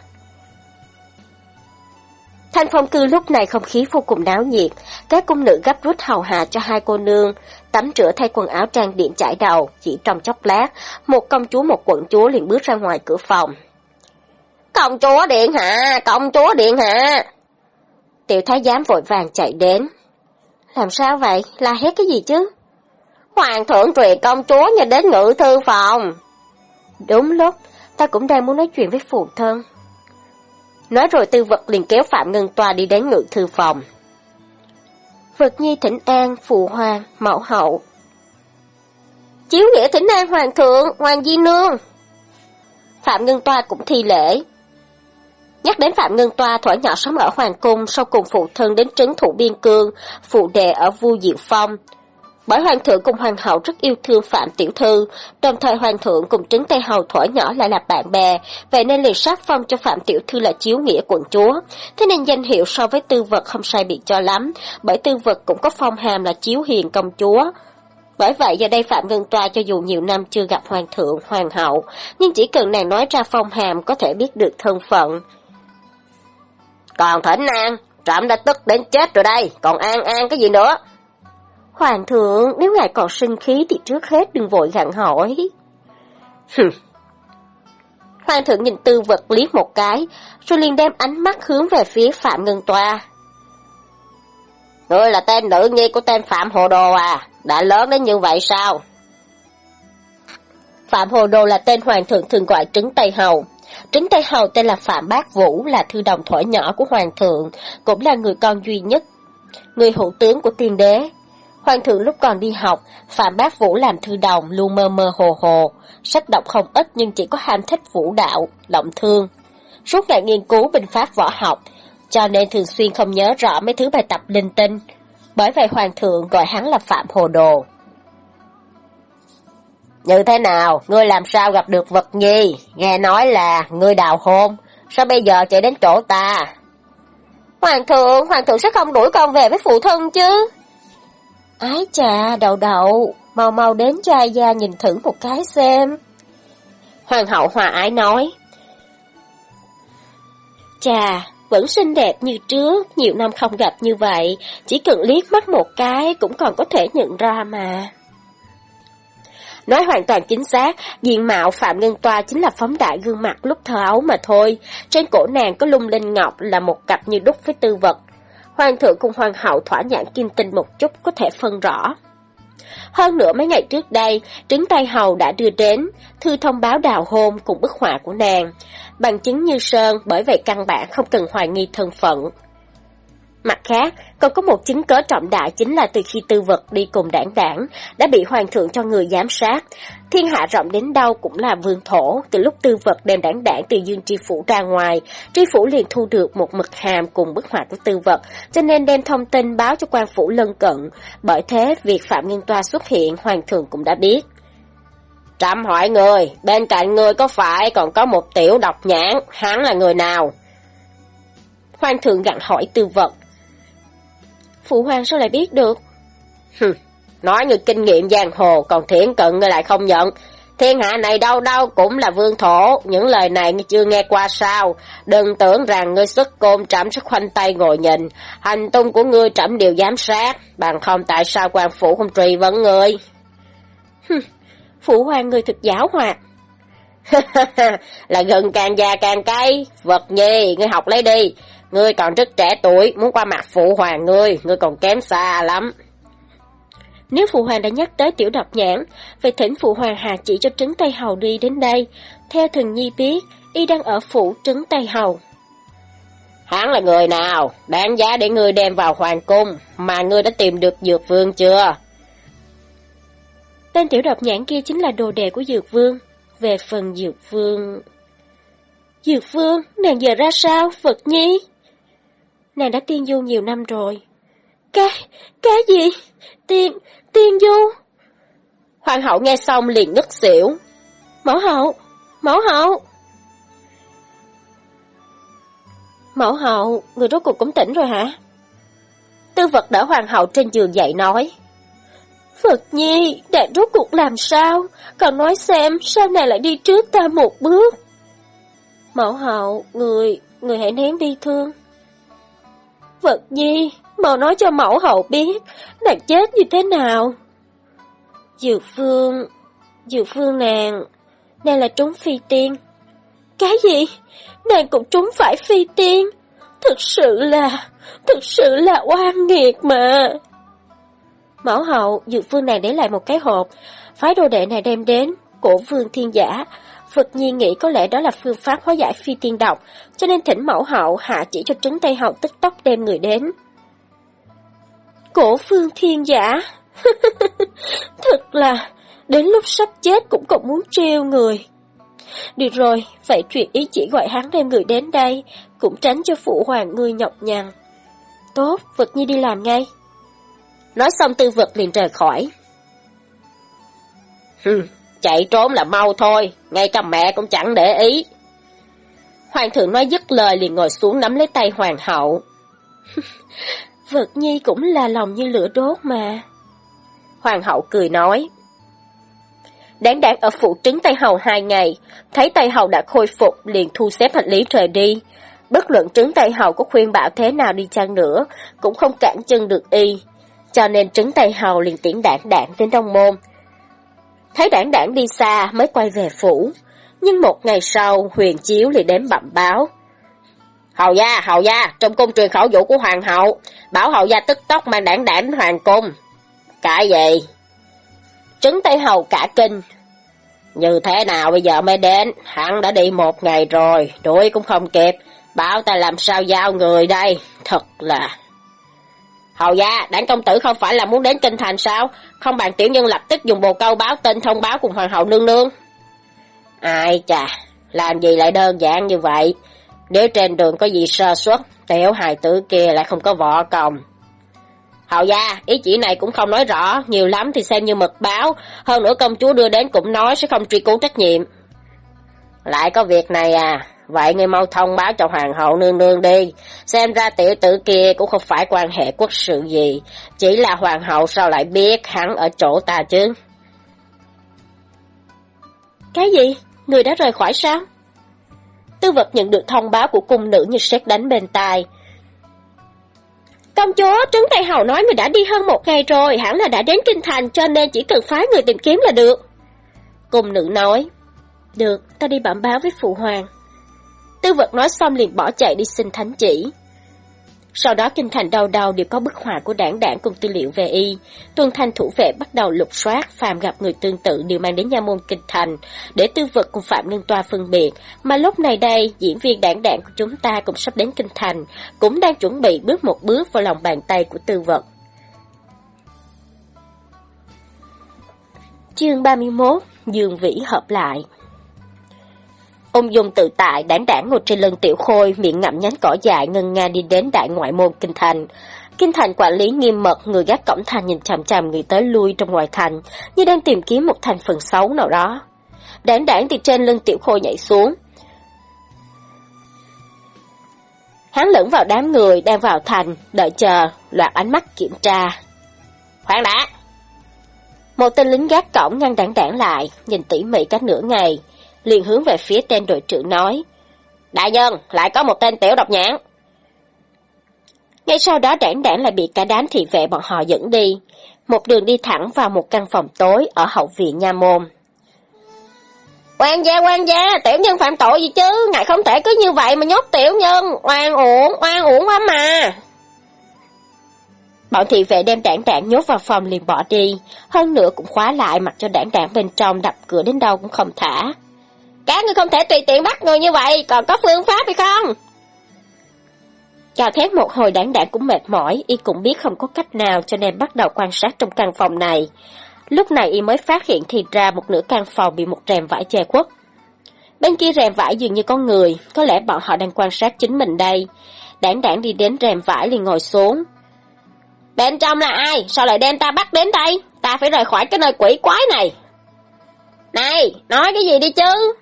Thanh phong cư lúc này không khí vô cùng náo nhiệt, các cung nữ gấp rút hầu hạ cho hai cô nương, tắm rửa thay quần áo trang điểm chải đầu, chỉ trong chốc lát, một công chúa một quận chúa liền bước ra ngoài cửa phòng. Công chúa điện hạ, công chúa điện hạ. Tiểu thái giám vội vàng chạy đến. Làm sao vậy, la hét cái gì chứ? Hoàng thượng truyền công chúa nhà đến ngự thư phòng. Đúng lúc, ta cũng đang muốn nói chuyện với phụ thân. Nói rồi tư vật liền kéo Phạm Ngân Toa đi đến ngự thư phòng. Vật nhi thỉnh an, phụ hoàng, mẫu hậu. Chiếu nghĩa thỉnh an hoàng thượng, hoàng di nương. Phạm Ngân Toa cũng thi lễ. Nhắc đến Phạm Ngân Toa thổi nhỏ sống ở Hoàng Cung sau cùng phụ thân đến trấn thủ biên cương, phụ đệ ở Vu Diệu Phong. Bởi hoàng thượng cùng hoàng hậu rất yêu thương Phạm Tiểu Thư, đồng thời hoàng thượng cùng trứng tay hầu thổi nhỏ lại là bạn bè, vậy nên liền sát phong cho Phạm Tiểu Thư là chiếu nghĩa quận chúa. Thế nên danh hiệu so với tư vật không sai biệt cho lắm, bởi tư vật cũng có phong hàm là chiếu hiền công chúa. Bởi vậy giờ đây Phạm Ngân Toa cho dù nhiều năm chưa gặp hoàng thượng, hoàng hậu, nhưng chỉ cần nàng nói ra phong hàm có thể biết được thân phận. Còn thỉnh an, trạm đã tức đến chết rồi đây, còn an an cái gì nữa? Hoàng thượng, nếu ngài còn sinh khí thì trước hết đừng vội gặn hỏi. Hoàng thượng nhìn tư vật liếc một cái, rồi liền đem ánh mắt hướng về phía Phạm Ngân Toa. Ngươi là tên nữ nhi của tên Phạm Hồ Đồ à? Đã lớn đến như vậy sao? Phạm Hồ Đồ là tên hoàng thượng thường gọi trứng Tây Hầu. Trứng Tây Hầu tên là Phạm Bác Vũ, là thư đồng thổi nhỏ của hoàng thượng, cũng là người con duy nhất, người hữu tướng của tiên đế. Hoàng thượng lúc còn đi học, Phạm Bác Vũ làm thư đồng luôn mơ mơ hồ hồ, sách đọc không ít nhưng chỉ có ham thích vũ đạo, động thương. Suốt ngày nghiên cứu binh pháp võ học, cho nên thường xuyên không nhớ rõ mấy thứ bài tập linh tinh. Bởi vậy Hoàng thượng gọi hắn là Phạm Hồ Đồ. Như thế nào, ngươi làm sao gặp được vật nhi? Nghe nói là ngươi đào hôn, sao bây giờ chạy đến chỗ ta? Hoàng thượng, hoàng thượng sẽ không đuổi con về với phụ thân chứ? Ái chà, đậu đậu, mau mau đến cho ai gia nhìn thử một cái xem. Hoàng hậu hòa ái nói. Chà, vẫn xinh đẹp như trước, nhiều năm không gặp như vậy, chỉ cần liếc mắt một cái cũng còn có thể nhận ra mà. Nói hoàn toàn chính xác, diện mạo Phạm Ngân Toa chính là phóng đại gương mặt lúc thơ ấu mà thôi. Trên cổ nàng có lung linh ngọc là một cặp như đúc với tư vật. Hoàng thượng cùng hoàng hậu thỏa nhãn kim tinh một chút có thể phân rõ. Hơn nữa mấy ngày trước đây, trứng tay hầu đã đưa đến, thư thông báo đào hôn cùng bức họa của nàng. Bằng chứng như sơn, bởi vậy căn bản không cần hoài nghi thân phận. Mặt khác, còn có một chứng cớ trọng đại chính là từ khi tư vật đi cùng đảng đảng, đã bị hoàng thượng cho người giám sát. Thiên hạ rộng đến đâu cũng là vương thổ, từ lúc tư vật đem đảng đảng từ dương tri phủ ra ngoài, tri phủ liền thu được một mực hàm cùng bức họa của tư vật, cho nên đem thông tin báo cho quan phủ lân cận. Bởi thế, việc Phạm Nghiên Toa xuất hiện, hoàng thượng cũng đã biết. Trâm hỏi người, bên cạnh người có phải còn có một tiểu độc nhãn, hắn là người nào? Hoàng thượng gặn hỏi tư vật, Phụ hoàng sao lại biết được? Hừ, nói như kinh nghiệm giang hồ, còn thiển cận ngươi lại không nhận. Thiên hạ này đâu đâu cũng là vương thổ, những lời này ngươi chưa nghe qua sao. Đừng tưởng rằng ngươi xuất côn trẫm sẽ khoanh tay ngồi nhìn, hành tung của ngươi trẫm đều giám sát, bằng không tại sao quan phủ không truy vấn ngươi. Phụ hoàng người thực giáo hoạt. là gần càng già càng cay, vật nhi, ngươi học lấy đi, Ngươi còn rất trẻ tuổi, muốn qua mặt phụ hoàng ngươi, ngươi còn kém xa lắm. Nếu phụ hoàng đã nhắc tới tiểu độc nhãn, vậy thỉnh phụ hoàng hạ chỉ cho trứng tay hầu đi đến đây. Theo thường nhi biết, y đang ở phủ trứng tay hầu. Hắn là người nào? Đáng giá để ngươi đem vào hoàng cung, mà ngươi đã tìm được dược vương chưa? Tên tiểu độc nhãn kia chính là đồ đệ của dược vương. Về phần dược vương... Dược vương, nàng giờ ra sao, Phật nhi? Nàng đã tiên du nhiều năm rồi. Cái, cái gì? Tiên, tiên du? Hoàng hậu nghe xong liền ngất xỉu. Mẫu hậu, mẫu hậu. Mẫu hậu, người rốt cuộc cũng tỉnh rồi hả? Tư vật đỡ hoàng hậu trên giường dậy nói. Phật nhi, nàng rốt cuộc làm sao? Còn nói xem, sao nàng lại đi trước ta một bước? Mẫu hậu, người, người hãy nén bi thương. Vật nhi, mau nói cho mẫu hậu biết, nàng chết như thế nào. Dược phương, dược phương nàng, nàng là trúng phi tiên. Cái gì? Nàng cũng trúng phải phi tiên. Thực sự là, thực sự là oan nghiệt mà. Mẫu hậu, dược phương nàng để lại một cái hộp, phái đồ đệ này đem đến, cổ vương thiên giả, Phật Nhi nghĩ có lẽ đó là phương pháp hóa giải phi tiên độc, cho nên thỉnh mẫu hậu hạ chỉ cho trứng tây hậu tức tốc đem người đến. Cổ phương thiên giả, thật là, đến lúc sắp chết cũng còn muốn treo người. Được rồi, vậy chuyện ý chỉ gọi hắn đem người đến đây, cũng tránh cho phụ hoàng người nhọc nhằn. Tốt, Phật Nhi đi làm ngay. Nói xong tư vật liền rời khỏi. Hừ, chạy trốn là mau thôi, ngay cả mẹ cũng chẳng để ý. Hoàng thượng nói dứt lời liền ngồi xuống nắm lấy tay hoàng hậu. Vật nhi cũng là lòng như lửa đốt mà. Hoàng hậu cười nói. Đáng đáng ở phụ trứng tay hầu hai ngày, thấy tay hầu đã khôi phục liền thu xếp hành lý rời đi. Bất luận trứng tay hầu có khuyên bảo thế nào đi chăng nữa, cũng không cản chân được y. Cho nên trứng tay hầu liền tiễn đảng đảng đến Đông Môn. Thấy đảng đảng đi xa mới quay về phủ. Nhưng một ngày sau, huyền chiếu lại đến bẩm báo. Hầu gia, hầu gia, trong cung truyền khẩu vũ của hoàng hậu, bảo hầu gia tức tốc mang đảng đảng hoàng cung. Cái gì? Trứng tay hầu cả kinh. Như thế nào bây giờ mới đến, hắn đã đi một ngày rồi, đuổi cũng không kịp, bảo ta làm sao giao người đây, thật là... Hầu gia, đảng công tử không phải là muốn đến kinh thành sao? Không bằng tiểu nhân lập tức dùng bồ câu báo tin thông báo cùng hoàng hậu nương nương. Ai chà, làm gì lại đơn giản như vậy? Nếu trên đường có gì sơ suất, tiểu hài tử kia lại không có võ công. Hậu gia, ý chỉ này cũng không nói rõ, nhiều lắm thì xem như mật báo, hơn nữa công chúa đưa đến cũng nói sẽ không truy cứu trách nhiệm. Lại có việc này à, vậy ngươi mau thông báo cho hoàng hậu nương nương đi, xem ra tiểu tử kia cũng không phải quan hệ quốc sự gì, chỉ là hoàng hậu sao lại biết hắn ở chỗ ta chứ. Cái gì? Người đã rời khỏi sao? Tư vật nhận được thông báo của cung nữ như sét đánh bên tai. Công chúa, trứng tây hầu nói người đã đi hơn một ngày rồi, hẳn là đã đến kinh thành cho nên chỉ cần phái người tìm kiếm là được. Cung nữ nói, được, ta đi bẩm báo với phụ hoàng. Tư vật nói xong liền bỏ chạy đi xin thánh chỉ. Sau đó kinh thành đau đầu đều có bức họa của đảng đảng cùng tư liệu về y. Tuần thanh thủ vệ bắt đầu lục soát, phàm gặp người tương tự đều mang đến nha môn kinh thành, để tư vật cùng Phạm lương Toa phân biệt. Mà lúc này đây, diễn viên đảng đảng của chúng ta cũng sắp đến kinh thành, cũng đang chuẩn bị bước một bước vào lòng bàn tay của tư vật. Chương 31 Dương Vĩ hợp lại Ông Dung tự tại, đảng đảng ngồi trên lưng tiểu khôi, miệng ngậm nhánh cỏ dại ngân nga đi đến đại ngoại môn kinh thành. Kinh thành quản lý nghiêm mật, người gác cổng thành nhìn chằm chằm người tới lui trong ngoài thành, như đang tìm kiếm một thành phần xấu nào đó. Đảng đảng từ trên lưng tiểu khôi nhảy xuống. Hắn lẫn vào đám người đang vào thành, đợi chờ, loạt ánh mắt kiểm tra. Khoan đã! Một tên lính gác cổng ngăn đảng đảng lại, nhìn tỉ mỉ cách nửa ngày, liền hướng về phía tên đội trưởng nói. Đại nhân, lại có một tên tiểu độc nhãn. Ngay sau đó đảng đảng lại bị cả đám thị vệ bọn họ dẫn đi. Một đường đi thẳng vào một căn phòng tối ở hậu viện nha môn. Quan gia, quan gia, tiểu nhân phạm tội gì chứ, ngài không thể cứ như vậy mà nhốt tiểu nhân, oan uổng, oan uổng quá mà. Bọn thị vệ đem đảng đảng nhốt vào phòng liền bỏ đi, hơn nữa cũng khóa lại mặc cho đảng đảng bên trong đập cửa đến đâu cũng không thả. Các ngươi không thể tùy tiện bắt người như vậy, còn có phương pháp hay không? Chào thét một hồi đảng đảng cũng mệt mỏi, y cũng biết không có cách nào cho nên bắt đầu quan sát trong căn phòng này. Lúc này y mới phát hiện thì ra một nửa căn phòng bị một rèm vải che khuất. Bên kia rèm vải dường như có người, có lẽ bọn họ đang quan sát chính mình đây. Đảng đảng đi đến rèm vải liền ngồi xuống. Bên trong là ai? Sao lại đem ta bắt đến đây? Ta phải rời khỏi cái nơi quỷ quái này. Này, nói cái gì đi chứ?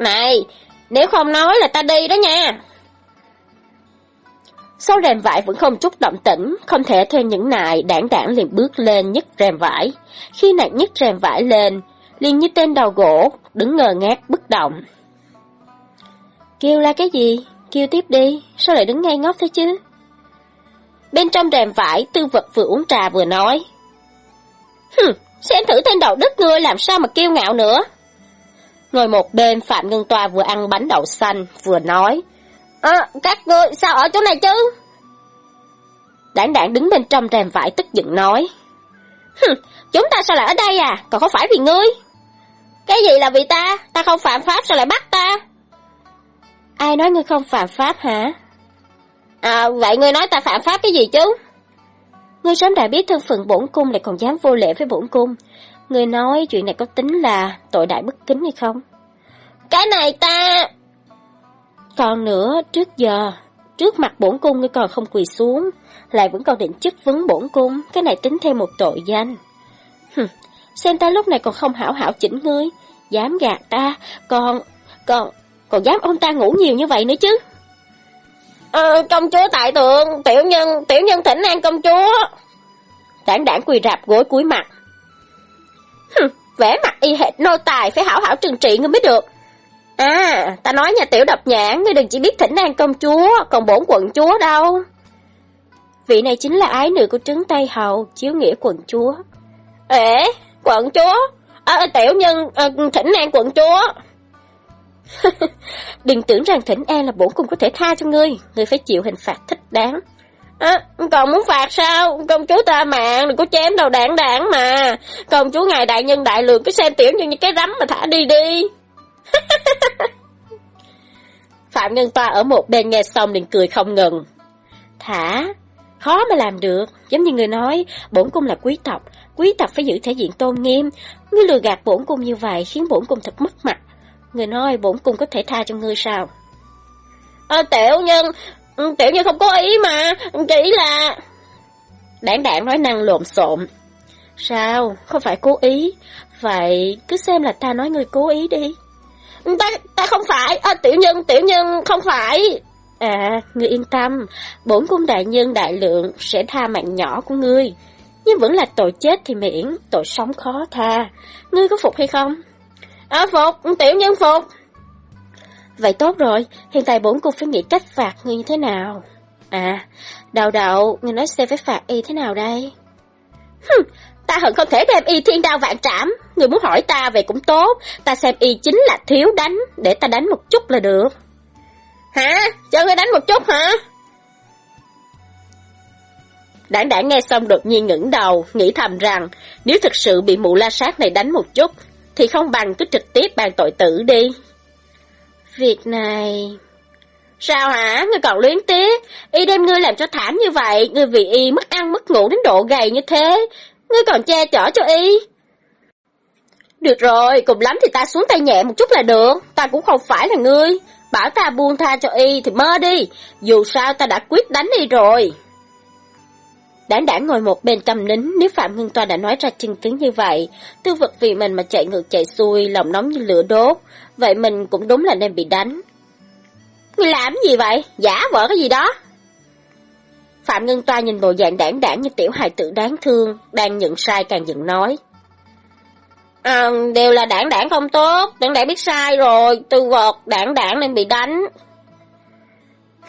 Này, nếu không nói là ta đi đó nha. Sau rèm vải vẫn không chút động tĩnh, không thể thuê những nại, đảng đảng liền bước lên nhấc rèm vải. Khi nàng nhấc rèm vải lên, liền như tên đầu gỗ, đứng ngờ ngác bất động. Kêu là cái gì? Kêu tiếp đi, sao lại đứng ngay ngốc thế chứ? Bên trong rèm vải, tư vật vừa uống trà vừa nói. Hừm, xem thử tên đầu đất ngươi làm sao mà kêu ngạo nữa. Ngồi một bên Phạm Ngân Toa vừa ăn bánh đậu xanh, vừa nói. À, các ngươi sao ở chỗ này chứ? Đảng đảng đứng bên trong rèm vải tức giận nói. Hừm, chúng ta sao lại ở đây à? Còn không phải vì ngươi? Cái gì là vì ta? Ta không phạm pháp sao lại bắt ta? Ai nói ngươi không phạm pháp hả? À, vậy ngươi nói ta phạm pháp cái gì chứ? Ngươi sớm đã biết thân phận bổn cung lại còn dám vô lễ với bổn cung. Người nói chuyện này có tính là tội đại bất kính hay không? Cái này ta... Còn nữa, trước giờ, Trước mặt bổn cung ngươi còn không quỳ xuống, lại vẫn còn định chất vấn bổn cung, cái này tính thêm một tội danh. Hừm, xem ta lúc này còn không hảo hảo chỉnh ngươi, dám gạt ta, còn, còn, còn dám ông ta ngủ nhiều như vậy nữa chứ. Ờ, công chúa tại thượng, tiểu nhân, tiểu nhân thỉnh an công chúa. Đảng đảng quỳ rạp gối cúi mặt. Vẻ mặt y hệt nô tài phải hảo hảo trừng trị ngươi mới được. À, ta nói nhà tiểu độc nhãn, ngươi đừng chỉ biết thỉnh an công chúa, còn bổn quận chúa đâu. Vị này chính là ái nữ của trứng Tây Hầu, chiếu nghĩa quận chúa. Ế, quận chúa? À, tiểu nhân à, thỉnh an quận chúa. đừng tưởng rằng thỉnh an là bổn cung có thể tha cho ngươi, ngươi phải chịu hình phạt thích đáng. À, còn muốn phạt sao? Công chúa ta mạng, đừng có chém đầu đảng đảng mà. Công chúa ngài đại nhân đại lượng cứ xem tiểu như như cái rắm mà thả đi đi. Phạm Ngân Toa ở một bên nghe xong liền cười không ngừng. Thả, khó mà làm được, giống như người nói, bổn cung là quý tộc, quý tộc phải giữ thể diện tôn nghiêm. Ngươi lừa gạt bổn cung như vậy khiến bổn cung thật mất mặt. Người nói bổn cung có thể tha cho ngươi sao? À, tiểu nhân, Ừ, tiểu nhân không có ý mà, chỉ là... Đảng đảng nói năng lộn xộn. Sao, không phải cố ý, vậy cứ xem là ta nói ngươi cố ý đi. Ừ, ta, ta không phải, à, tiểu nhân, tiểu nhân, không phải. À, ngươi yên tâm, bổn cung đại nhân đại lượng sẽ tha mạng nhỏ của ngươi. Nhưng vẫn là tội chết thì miễn, tội sống khó tha. Ngươi có phục hay không? À, phục, ừ, tiểu nhân phục. Vậy tốt rồi, hiện tại bổn cung phải nghĩ cách phạt người như thế nào? À, đào đậu, người nói xem phải phạt y thế nào đây? Hừm, ta hận không thể đem y thiên đao vạn trảm. Người muốn hỏi ta về cũng tốt, ta xem y chính là thiếu đánh, để ta đánh một chút là được. Hả? Cho ngươi đánh một chút hả? Đảng đảng nghe xong đột nhiên ngẩng đầu, nghĩ thầm rằng nếu thực sự bị mụ la sát này đánh một chút, thì không bằng cứ trực tiếp bàn tội tử đi. Việc này... Sao hả? Ngươi còn luyến tiếc? Y đem ngươi làm cho thảm như vậy, ngươi vì y mất ăn mất ngủ đến độ gầy như thế. Ngươi còn che chở cho y. Được rồi, cùng lắm thì ta xuống tay nhẹ một chút là được. Ta cũng không phải là ngươi. Bảo ta buông tha cho y thì mơ đi. Dù sao ta đã quyết đánh y rồi. Đảng đảng ngồi một bên cầm nín, nếu Phạm Ngân Toa đã nói ra chân tướng như vậy, tư vật vì mình mà chạy ngược chạy xuôi, lòng nóng như lửa đốt, vậy mình cũng đúng là nên bị đánh. Ngươi làm gì vậy? Giả vợ cái gì đó? Phạm Ngân Toa nhìn bộ dạng đảng đảng như tiểu hài tử đáng thương, đang nhận sai càng giận nói. À, đều là đảng đảng không tốt, đảng đảng biết sai rồi, tư vật đảng đảng nên bị đánh.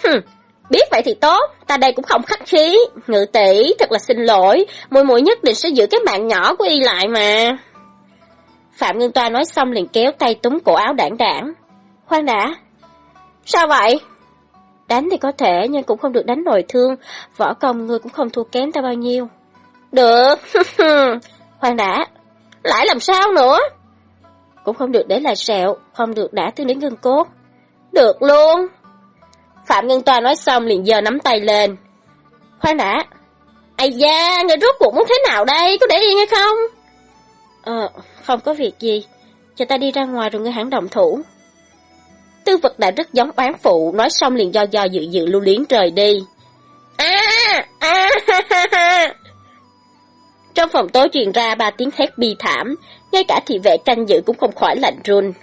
Hừm, biết vậy thì tốt, ta đây cũng không khách khí, ngự tỷ thật là xin lỗi, mùi mùi nhất định sẽ giữ cái mạng nhỏ của y lại mà. Phạm Ngân Toa nói xong liền kéo tay túm cổ áo đảng đảng. Khoan đã. Sao vậy? Đánh thì có thể nhưng cũng không được đánh nội thương, võ công ngươi cũng không thua kém ta bao nhiêu. Được, khoan đã, lại làm sao nữa? Cũng không được để lại sẹo, không được đả thương đến gân cốt. Được luôn. Phạm Ngân Toa nói xong liền giờ nắm tay lên. Khoan đã, Ây da, người rốt cuộc muốn thế nào đây, có để yên hay không? Ờ, không có việc gì, cho ta đi ra ngoài rồi ngươi hẳn động thủ. Tư vật đã rất giống bán phụ, nói xong liền do do dự dự lưu luyến rời đi. À, à, ha, ha. Trong phòng tối truyền ra ba tiếng hét bi thảm, ngay cả thị vệ canh giữ cũng không khỏi lạnh run.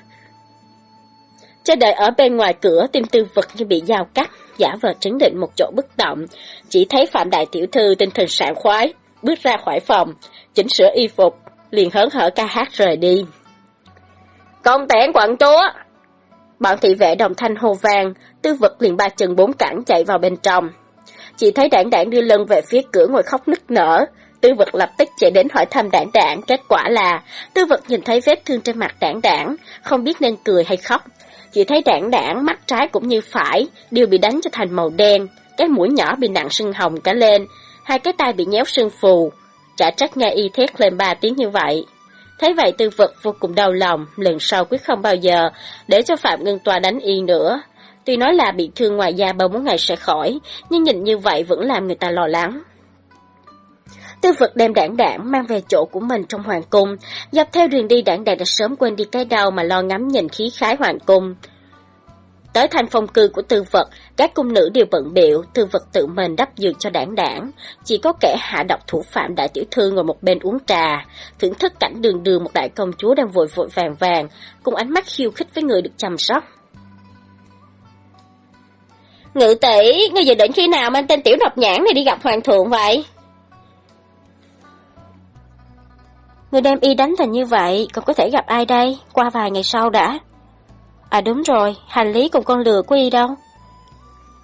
Cho đợi ở bên ngoài cửa, tim tư vật như bị dao cắt, giả vờ chấn định một chỗ bất động, chỉ thấy Phạm Đại Tiểu Thư tinh thần sảng khoái, bước ra khỏi phòng, chỉnh sửa y phục, liền hớn hở ca hát rời đi. Công tẻn quận chúa, Bọn thị vệ đồng thanh hô vang, tư vật liền ba chân bốn cẳng chạy vào bên trong. Chỉ thấy đảng đảng đưa lưng về phía cửa ngồi khóc nức nở. Tư vật lập tức chạy đến hỏi thăm đảng đảng, kết quả là tư vật nhìn thấy vết thương trên mặt đảng đảng, không biết nên cười hay khóc. Chỉ thấy đảng đảng mắt trái cũng như phải, đều bị đánh cho thành màu đen, cái mũi nhỏ bị nặng sưng hồng cả lên, hai cái tay bị nhéo sưng phù. Chả trách nghe y thét lên ba tiếng như vậy. Thấy vậy tư vật vô cùng đau lòng, lần sau quyết không bao giờ để cho Phạm Ngân Tòa đánh y nữa. Tuy nói là bị thương ngoài da bao muốn ngày sẽ khỏi, nhưng nhìn như vậy vẫn làm người ta lo lắng. Tư vật đem đảng đảng mang về chỗ của mình trong hoàng cung, dọc theo đường đi đảng đảng đã sớm quên đi cái đau mà lo ngắm nhìn khí khái hoàng cung. Tới thành phong cư của tư vật, các cung nữ đều bận biệu, tư vật tự mình đắp giường cho đảng đảng. Chỉ có kẻ hạ độc thủ phạm đại tiểu thư ngồi một bên uống trà, thưởng thức cảnh đường đường một đại công chúa đang vội vội vàng vàng, cùng ánh mắt khiêu khích với người được chăm sóc. Ngự tỷ, ngươi dự định khi nào mang tên tiểu độc nhãn này đi gặp hoàng thượng vậy? Người đem y đánh thành như vậy, còn có thể gặp ai đây? Qua vài ngày sau đã. À đúng rồi, hành lý cùng con lừa của y đâu?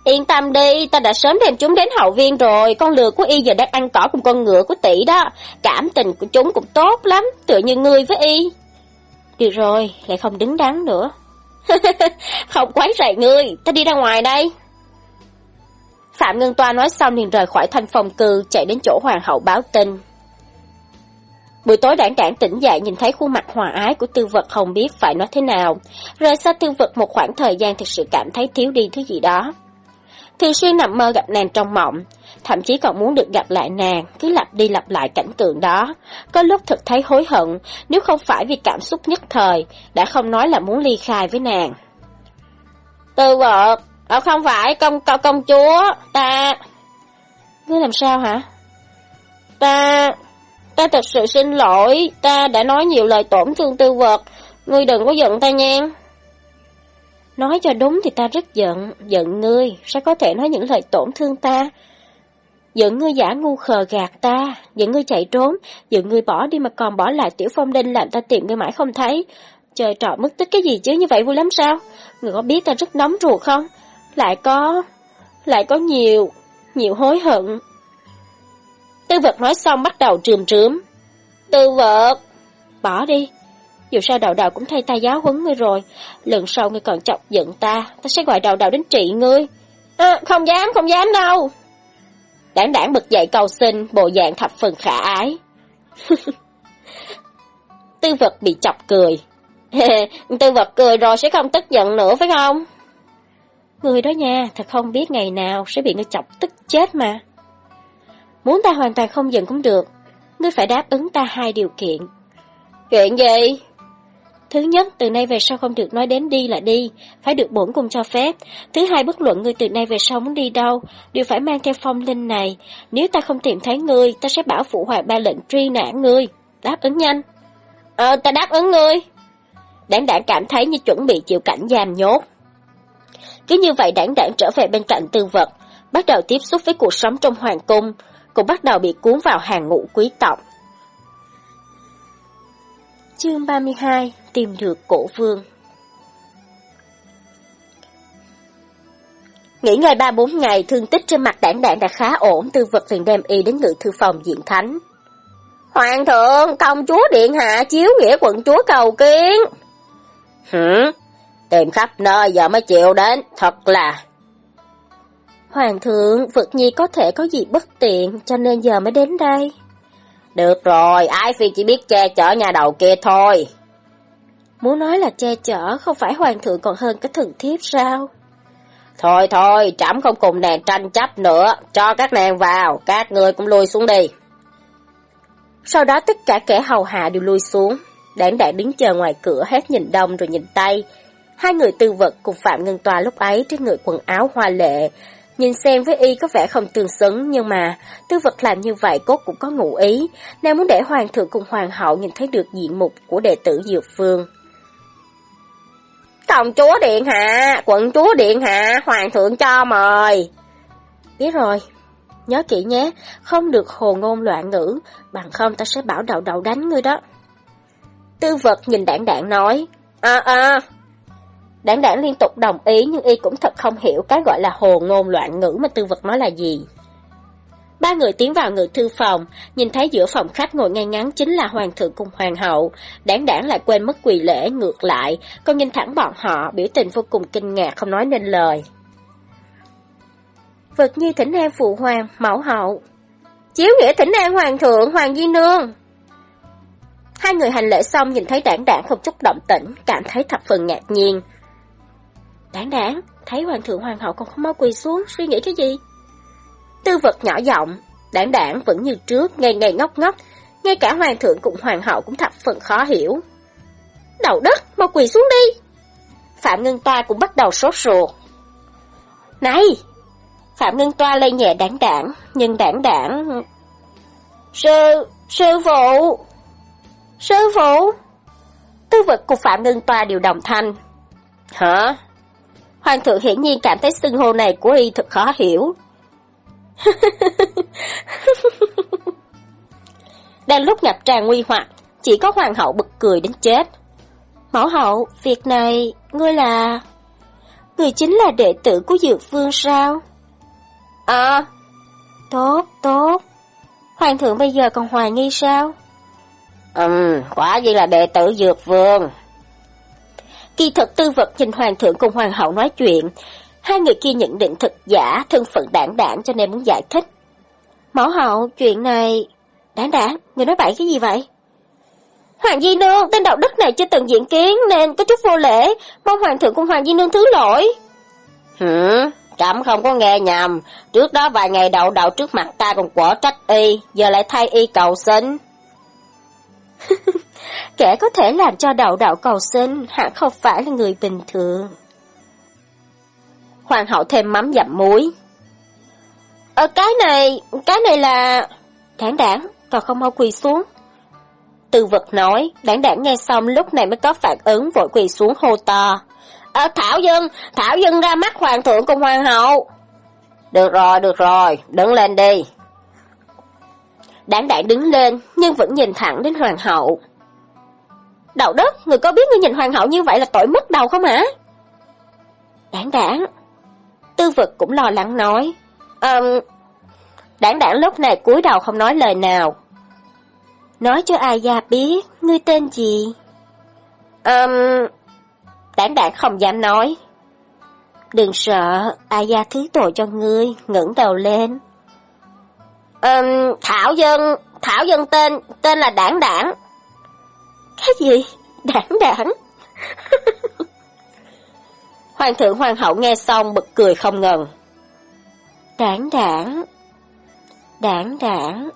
Yên tâm đi, ta đã sớm đem chúng đến hậu viên rồi, con lừa của y giờ đang ăn cỏ cùng con ngựa của tỷ đó. Cảm tình của chúng cũng tốt lắm, tựa như ngươi với y. Được rồi, lại không đứng đắn nữa. không quấy rầy ngươi, ta đi ra ngoài đây. Phạm Ngân Toa nói xong liền rời khỏi thanh phòng cư, chạy đến chỗ hoàng hậu báo tin. Buổi tối đảng đảng tỉnh dậy nhìn thấy khuôn mặt hòa ái của tư vật không biết phải nói thế nào. Rời xa tư vật một khoảng thời gian thực sự cảm thấy thiếu đi thứ gì đó. Thường xuyên nằm mơ gặp nàng trong mộng, thậm chí còn muốn được gặp lại nàng, cứ lặp đi lặp lại cảnh tượng đó. Có lúc thực thấy hối hận, nếu không phải vì cảm xúc nhất thời, đã không nói là muốn ly khai với nàng. Tư vật, ờ không phải công công công chúa, ta... Ngươi làm sao hả? Ta... Ta thật sự xin lỗi, ta đã nói nhiều lời tổn thương tư vật, ngươi đừng có giận ta nha. Nói cho đúng thì ta rất giận, giận ngươi, sao có thể nói những lời tổn thương ta? Giận ngươi giả ngu khờ gạt ta, giận ngươi chạy trốn, giận ngươi bỏ đi mà còn bỏ lại tiểu phong đinh làm ta tìm ngươi mãi không thấy. Trời trọ mất tích cái gì chứ như vậy vui lắm sao? Ngươi có biết ta rất nóng ruột không? Lại có... lại có nhiều... nhiều hối hận. Tư vật nói xong bắt đầu trườm trướm. Tư vật! Bỏ đi. Dù sao đầu đầu cũng thay ta giáo huấn ngươi rồi. Lần sau ngươi còn chọc giận ta, ta sẽ gọi đầu đầu đến trị ngươi. À, không dám, không dám đâu. Đảng đảng bực dậy cầu xin, bộ dạng thập phần khả ái. Tư vật bị chọc cười. Tư vật cười rồi sẽ không tức giận nữa phải không? Người đó nha, thật không biết ngày nào sẽ bị ngươi chọc tức chết mà. Muốn ta hoàn toàn không giận cũng được, ngươi phải đáp ứng ta hai điều kiện. Chuyện gì? Thứ nhất, từ nay về sau không được nói đến đi là đi, phải được bổn cung cho phép. Thứ hai, bất luận ngươi từ nay về sau muốn đi đâu, đều phải mang theo phong linh này. Nếu ta không tìm thấy ngươi, ta sẽ bảo phụ hoàng ba lệnh truy nã ngươi. Đáp ứng nhanh. Ờ, ta đáp ứng ngươi. Đảng đảng cảm thấy như chuẩn bị chịu cảnh giam nhốt. Cứ như vậy đảng đảng trở về bên cạnh tư vật, bắt đầu tiếp xúc với cuộc sống trong hoàng cung, cũng bắt đầu bị cuốn vào hàng ngũ quý tộc. Chương 32 Tìm được cổ vương Nghỉ ngơi ba bốn ngày, thương tích trên mặt đảng đảng đã khá ổn, tư vật liền đem y đến ngự thư phòng diện thánh. Hoàng thượng, công chúa điện hạ, chiếu nghĩa quận chúa cầu kiến. Hử? Tìm khắp nơi giờ mới chịu đến, thật là Hoàng thượng, Vực Nhi có thể có gì bất tiện, cho nên giờ mới đến đây. Được rồi, Ái Phi chỉ biết che chở nhà đầu kia thôi. Muốn nói là che chở, không phải hoàng thượng còn hơn cái thần thiếp sao? Thôi thôi, trẫm không cùng nàng tranh chấp nữa, cho các nàng vào, các người cũng lui xuống đi. Sau đó tất cả kẻ hầu hạ đều lui xuống, đảng đại đứng chờ ngoài cửa hết nhìn đông rồi nhìn tay. Hai người tư vật cùng Phạm Ngân Tòa lúc ấy trên người quần áo hoa lệ, Nhìn xem với y có vẻ không tương xứng, nhưng mà tư vật làm như vậy cốt cũng có ngụ ý, nàng muốn để hoàng thượng cùng hoàng hậu nhìn thấy được diện mục của đệ tử Dược Phương. Công chúa điện hạ, quận chúa điện hạ, hoàng thượng cho mời. Biết rồi, nhớ kỹ nhé, không được hồ ngôn loạn ngữ, bằng không ta sẽ bảo đầu đầu đánh ngươi đó. Tư vật nhìn đảng đảng nói, à à, Đảng đảng liên tục đồng ý nhưng y cũng thật không hiểu cái gọi là hồ ngôn loạn ngữ mà tư vật nói là gì. Ba người tiến vào ngự thư phòng, nhìn thấy giữa phòng khách ngồi ngay ngắn chính là hoàng thượng cùng hoàng hậu. Đảng đảng lại quên mất quỳ lễ ngược lại, còn nhìn thẳng bọn họ, biểu tình vô cùng kinh ngạc không nói nên lời. Vật nhi thỉnh an phụ hoàng, mẫu hậu. Chiếu nghĩa thỉnh an hoàng thượng, hoàng di nương. Hai người hành lễ xong nhìn thấy đảng đảng không chút động tĩnh, cảm thấy thập phần ngạc nhiên. Đáng đáng, thấy hoàng thượng hoàng hậu còn không mau quỳ xuống, suy nghĩ cái gì? Tư vật nhỏ giọng, đảng đảng vẫn như trước, ngày ngày ngốc ngốc, ngay cả hoàng thượng cùng hoàng hậu cũng thập phần khó hiểu. Đầu đất, mau quỳ xuống đi! Phạm Ngân Toa cũng bắt đầu sốt ruột. Này! Phạm Ngân Toa lây nhẹ đảng đảng, nhưng đảng đảng... Sư... sư phụ! Sư phụ! Tư vật của Phạm Ngân Toa đều đồng thanh. Hả? Hoàng thượng hiển nhiên cảm thấy xưng hô này của y thật khó hiểu. Đang lúc ngập tràn nguy hoặc, chỉ có hoàng hậu bực cười đến chết. Mẫu hậu, việc này, ngươi là... Người chính là đệ tử của Dược Vương sao? À, tốt, tốt. Hoàng thượng bây giờ còn hoài nghi sao? Ừm, quả gì là đệ tử Dược Vương. Kỳ thật tư vật nhìn hoàng thượng cùng hoàng hậu nói chuyện, hai người kia nhận định thật giả, thân phận đảng đảng cho nên muốn giải thích. Mẫu hậu, chuyện này... Đảng đảng, người nói bậy cái gì vậy? Hoàng Di Nương, tên đạo đức này chưa từng diễn kiến nên có chút vô lễ, mong Hoàng thượng cùng Hoàng Di Nương thứ lỗi. Hử, trẫm không có nghe nhầm, trước đó vài ngày đậu đậu trước mặt ta còn quở trách y, giờ lại thay y cầu xin. Kẻ có thể làm cho đạo đạo cầu xin hẳn không phải là người bình thường. Hoàng hậu thêm mắm dặm muối. Ờ cái này, cái này là... Đảng đảng, còn không mau quỳ xuống. Tư vật nói, đảng đảng nghe xong lúc này mới có phản ứng vội quỳ xuống hô to. Ờ Thảo Dân, Thảo Dân ra mắt hoàng thượng cùng hoàng hậu. Được rồi, được rồi, đứng lên đi. Đảng đảng đứng lên, nhưng vẫn nhìn thẳng đến hoàng hậu đạo đức người có biết người nhìn hoàng hậu như vậy là tội mất đầu không hả? Đảng đảng. Tư vật cũng lo lắng nói. Um, đảng đảng lúc này cúi đầu không nói lời nào. Nói cho ai gia biết, ngươi tên gì? Um, đảng đảng không dám nói. Đừng sợ, ai gia thứ tội cho ngươi, ngẩng đầu lên. Um, Thảo Dân, Thảo Dân tên, tên là đảng đảng. Cái gì? Đảng đảng? Hoàng thượng hoàng hậu nghe xong bật cười không ngần. Đảng đảng. Đảng đảng.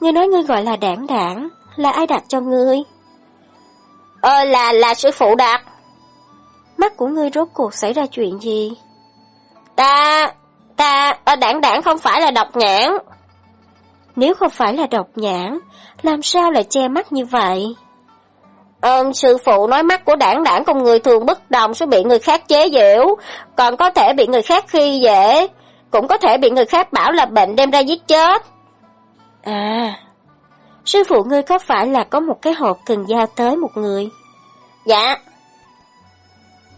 Ngươi nói ngươi gọi là đảng đảng, là ai đặt cho ngươi? Ờ, là, là sư phụ đặt. Mắt của ngươi rốt cuộc xảy ra chuyện gì? Ta, ta, ở đảng đảng không phải là độc nhãn. Nếu không phải là độc nhãn, làm sao lại che mắt như vậy? Ơn sư phụ nói mắt của đảng đảng con người thường bất đồng sẽ bị người khác chế giễu, còn có thể bị người khác khi dễ, cũng có thể bị người khác bảo là bệnh đem ra giết chết. À, sư phụ ngươi có phải là có một cái hộp cần giao tới một người? Dạ.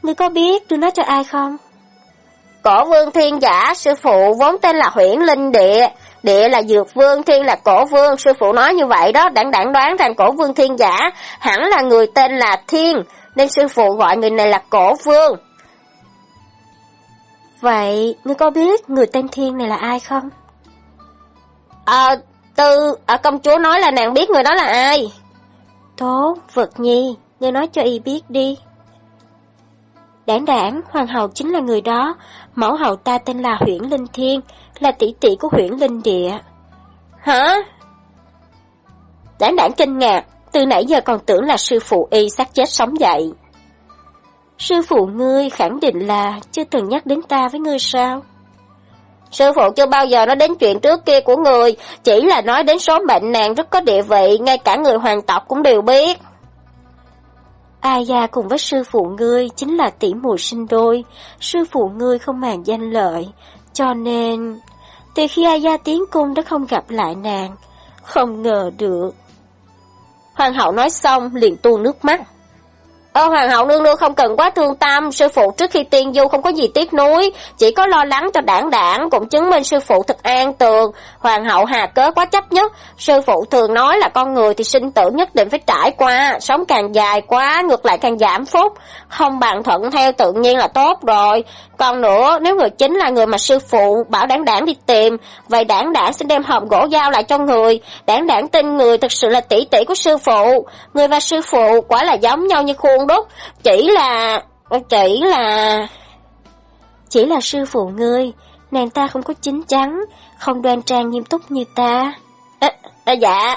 Ngươi có biết đưa nó cho ai không? Cổ vương thiên giả, sư phụ vốn tên là huyển linh địa, địa là dược vương, thiên là cổ vương, sư phụ nói như vậy đó, đảng đảng đoán rằng cổ vương thiên giả hẳn là người tên là thiên, nên sư phụ gọi người này là cổ vương. Vậy, ngươi có biết người tên thiên này là ai không? Ờ, tư, à, công chúa nói là nàng biết người đó là ai. Tốt, vật nhi, ngươi nói cho y biết đi. Đảng đảng, hoàng hậu chính là người đó, mẫu hậu ta tên là Huyễn Linh Thiên, là tỷ tỷ của Huyễn Linh Địa. Hả? Đảng đảng kinh ngạc, từ nãy giờ còn tưởng là sư phụ y xác chết sống dậy. Sư phụ ngươi khẳng định là chưa từng nhắc đến ta với ngươi sao? Sư phụ chưa bao giờ nói đến chuyện trước kia của người, chỉ là nói đến số bệnh nàng rất có địa vị, ngay cả người hoàng tộc cũng đều biết. A gia cùng với sư phụ ngươi chính là tỷ muội sinh đôi, sư phụ ngươi không màng danh lợi, cho nên từ khi A gia tiến cung đã không gặp lại nàng, không ngờ được. Hoàng hậu nói xong liền tuôn nước mắt. Ơ hoàng hậu nương nương không cần quá thương tâm, sư phụ trước khi tiên du không có gì tiếc nuối, chỉ có lo lắng cho đảng đảng, cũng chứng minh sư phụ thật an tường. Hoàng hậu hà cớ quá chấp nhất, sư phụ thường nói là con người thì sinh tử nhất định phải trải qua, sống càng dài quá, ngược lại càng giảm phúc, không bằng thuận theo tự nhiên là tốt rồi. Còn nữa, nếu người chính là người mà sư phụ bảo đảng đảng đi tìm, vậy đảng đảng xin đem hộp gỗ giao lại cho người. Đảng đảng tin người thực sự là tỷ tỷ của sư phụ. Người và sư phụ quả là giống nhau như khuôn đúc. Chỉ là... chỉ là... Chỉ là sư phụ ngươi, nàng ta không có chính chắn, không đoan trang nghiêm túc như ta. À, à, dạ.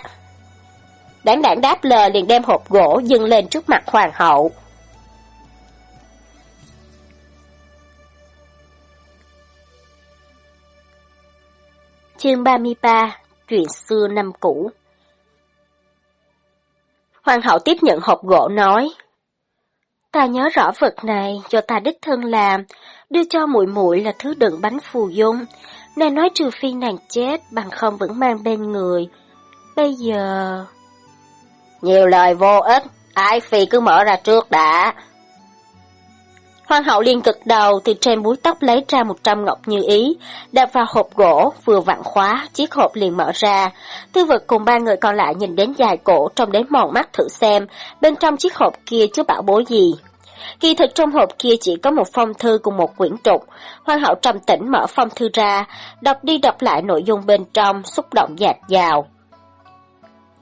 Đảng đảng đáp lời liền đem hộp gỗ dâng lên trước mặt hoàng hậu. Chương 33 Chuyện xưa năm cũ Hoàng hậu tiếp nhận hộp gỗ nói Ta nhớ rõ vật này do ta đích thân làm, đưa cho muội muội là thứ đựng bánh phù dung. Nàng nói trừ phi nàng chết, bằng không vẫn mang bên người. Bây giờ... Nhiều lời vô ích, ai phi cứ mở ra trước đã. Hoàng hậu liền cực đầu từ trên búi tóc lấy ra một trăm ngọc như ý, đặt vào hộp gỗ, vừa vặn khóa, chiếc hộp liền mở ra. Tư vật cùng ba người còn lại nhìn đến dài cổ, trông đến mòn mắt thử xem, bên trong chiếc hộp kia chứa bảo bối gì. Kỳ thực trong hộp kia chỉ có một phong thư cùng một quyển trục. Hoàng hậu trầm tĩnh mở phong thư ra, đọc đi đọc lại nội dung bên trong, xúc động dạt dào.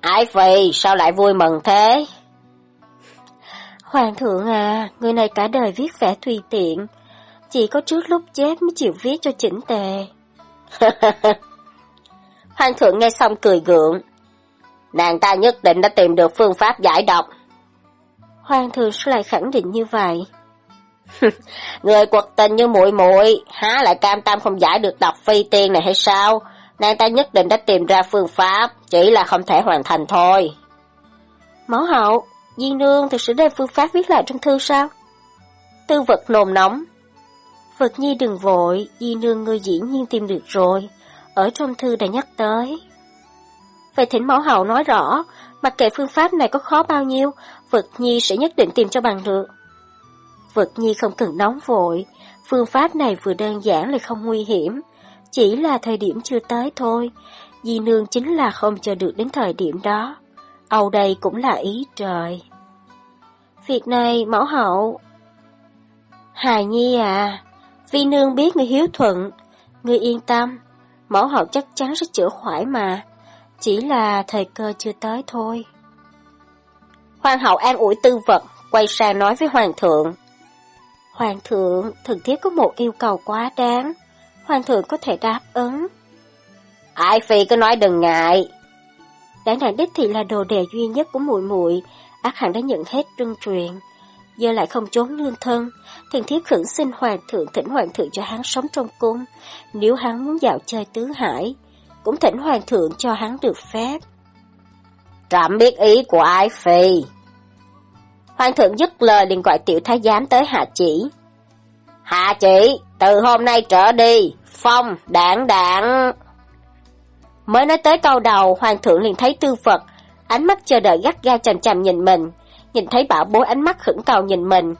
Ái Phi, sao lại vui mừng thế? Hoàng thượng à, người này cả đời viết vẽ tùy tiện, chỉ có trước lúc chết mới chịu viết cho chỉnh tề. Hoàng thượng nghe xong cười gượng. Nàng ta nhất định đã tìm được phương pháp giải độc. Hoàng thượng lại khẳng định như vậy? Người quật tình như muội muội há lại cam tâm không giải được độc phi tiên này hay sao? Nàng ta nhất định đã tìm ra phương pháp, chỉ là không thể hoàn thành thôi. Máu hậu, Di Nương thực sự đem phương pháp viết lại trong thư sao? Tư vật nồm nóng. Vật nhi đừng vội, Di Nương ngươi dĩ nhiên tìm được rồi. Ở trong thư đã nhắc tới. Vậy thỉnh mẫu hậu nói rõ, mặc kệ phương pháp này có khó bao nhiêu, Vật nhi sẽ nhất định tìm cho bằng được. Vật nhi không cần nóng vội, phương pháp này vừa đơn giản lại không nguy hiểm. Chỉ là thời điểm chưa tới thôi, Di Nương chính là không chờ được đến thời điểm đó. Âu đây cũng là ý trời. Việc này mẫu hậu... Hài Nhi à, Vi Nương biết người hiếu thuận, người yên tâm, mẫu hậu chắc chắn sẽ chữa khỏi mà, chỉ là thời cơ chưa tới thôi. Hoàng hậu an ủi tư vật, quay sang nói với hoàng thượng. Hoàng thượng, thần thiếp có một yêu cầu quá đáng, hoàng thượng có thể đáp ứng. Ai phi cứ nói đừng ngại, đã nàng đích thị là đồ đề duy nhất của muội muội, ác hẳn đã nhận hết trưng truyền. Giờ lại không trốn lương thân, thần thiếp khẩn xin hoàng thượng thỉnh hoàng thượng cho hắn sống trong cung. Nếu hắn muốn dạo chơi tứ hải, cũng thỉnh hoàng thượng cho hắn được phép. Trạm biết ý của ai phi. Hoàng thượng dứt lời liền gọi tiểu thái giám tới hạ chỉ. Hạ chỉ, từ hôm nay trở đi, phong, đảng đảng... Mới nói tới câu đầu, hoàng thượng liền thấy tư Phật, ánh mắt chờ đợi gắt ga chằm chằm nhìn mình, nhìn thấy bảo bối ánh mắt khẩn cầu nhìn mình.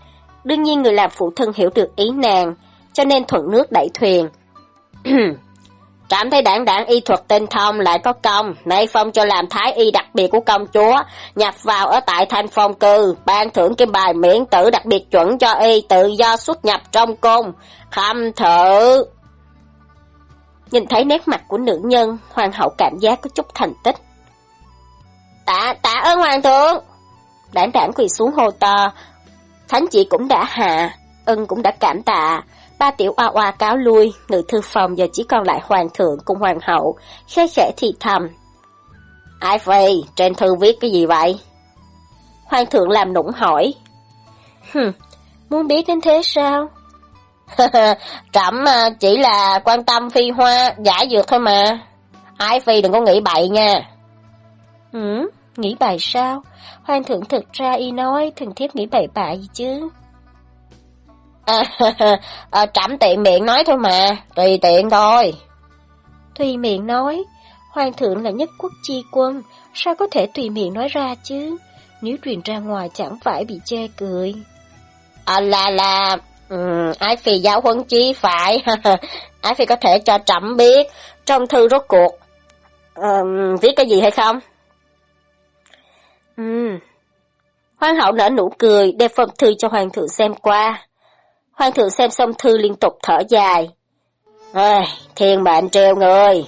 Đương nhiên người làm phụ thân hiểu được ý nàng, cho nên thuận nước đẩy thuyền. cảm thấy đảng đảng y thuật tinh thông lại có công, nay phong cho làm thái y đặc biệt của công chúa, nhập vào ở tại thanh phong cư, ban thưởng kim bài miễn tử đặc biệt chuẩn cho y tự do xuất nhập trong cung. Khâm thử! Nhìn thấy nét mặt của nữ nhân, hoàng hậu cảm giác có chút thành tích. Tạ, tạ ơn hoàng thượng! Đảng đảng quỳ xuống hồ to, thánh chị cũng đã hạ, ân cũng đã cảm tạ. Ba tiểu oa oa cáo lui, ngự thư phòng giờ chỉ còn lại hoàng thượng cùng hoàng hậu, khẽ khẽ thì thầm. Ai vậy trên thư viết cái gì vậy? Hoàng thượng làm nũng hỏi. Hừm, muốn biết đến thế sao? Trẫm à, chỉ là quan tâm phi hoa, giải dược thôi mà. Ái phi đừng có nghĩ bậy nha. Ừ, nghĩ bậy sao? Hoàng thượng thực ra y nói thần thiếp nghĩ bậy bạ gì chứ? À, à, trẫm tiện miệng nói thôi mà, tùy tiện thôi. Tùy miệng nói, hoàng thượng là nhất quốc chi quân, sao có thể tùy miệng nói ra chứ? Nếu truyền ra ngoài chẳng phải bị chê cười. À là là, Ừ, Ái Phi giáo huấn chí phải. Ái Phi có thể cho trẫm biết trong thư rốt cuộc um, viết cái gì hay không? Ừ. Hoàng hậu nở nụ cười, đem phong thư cho hoàng thượng xem qua. Hoàng thượng xem xong thư liên tục thở dài. Ê, thiên mệnh treo người.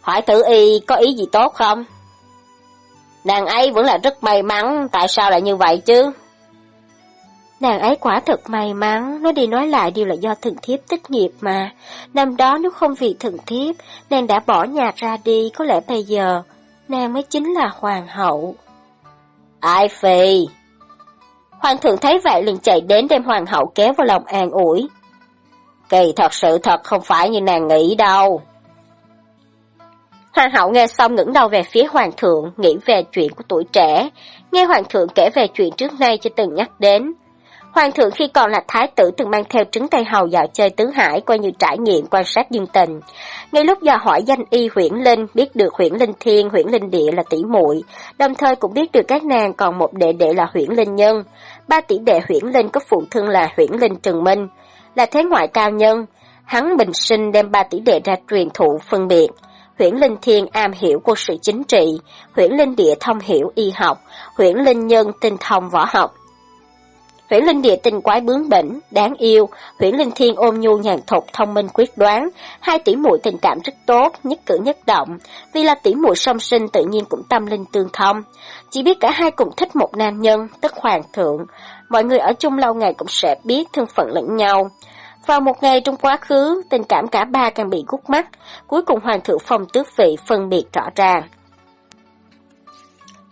Hỏi tử y có ý gì tốt không? Nàng ấy vẫn là rất may mắn, tại sao lại như vậy chứ? Nàng ấy quả thật may mắn, nói đi nói lại đều là do thần thiếp tích nghiệp mà. Năm đó nếu không vì thần thiếp, nàng đã bỏ nhà ra đi, có lẽ bây giờ, nàng mới chính là hoàng hậu. Ai phi? Hoàng thượng thấy vậy liền chạy đến đem hoàng hậu kéo vào lòng an ủi. Kỳ thật sự thật không phải như nàng nghĩ đâu. Hoàng hậu nghe xong ngẩng đầu về phía hoàng thượng, nghĩ về chuyện của tuổi trẻ, nghe hoàng thượng kể về chuyện trước nay chưa từng nhắc đến. Hoàng thượng khi còn là thái tử từng mang theo trứng tay hầu dạo chơi tứ hải coi như trải nghiệm quan sát dương tình. Ngay lúc dò hỏi danh y huyển linh, biết được huyển linh thiên, huyển linh địa là tỷ muội, đồng thời cũng biết được các nàng còn một đệ đệ là huyển linh nhân. Ba tỷ đệ huyển linh có phụ thân là huyển linh trừng minh, là thế ngoại cao nhân. Hắn bình sinh đem ba tỷ đệ ra truyền thụ phân biệt. Huyễn Linh Thiên am hiểu quân sự chính trị, Huyễn Linh Địa thông hiểu y học, Huyễn Linh Nhân tinh thông võ học. Huyễn Linh Địa tình quái bướng bỉnh, đáng yêu, Huyễn Linh Thiên ôm nhu nhàn thục, thông minh quyết đoán, hai tỷ muội tình cảm rất tốt, nhất cử nhất động, vì là tỷ muội song sinh tự nhiên cũng tâm linh tương thông. Chỉ biết cả hai cùng thích một nam nhân, tức hoàng thượng, mọi người ở chung lâu ngày cũng sẽ biết thân phận lẫn nhau. Vào một ngày trong quá khứ, tình cảm cả ba càng bị gút mắt, cuối cùng hoàng thượng phong tước vị phân biệt rõ ràng.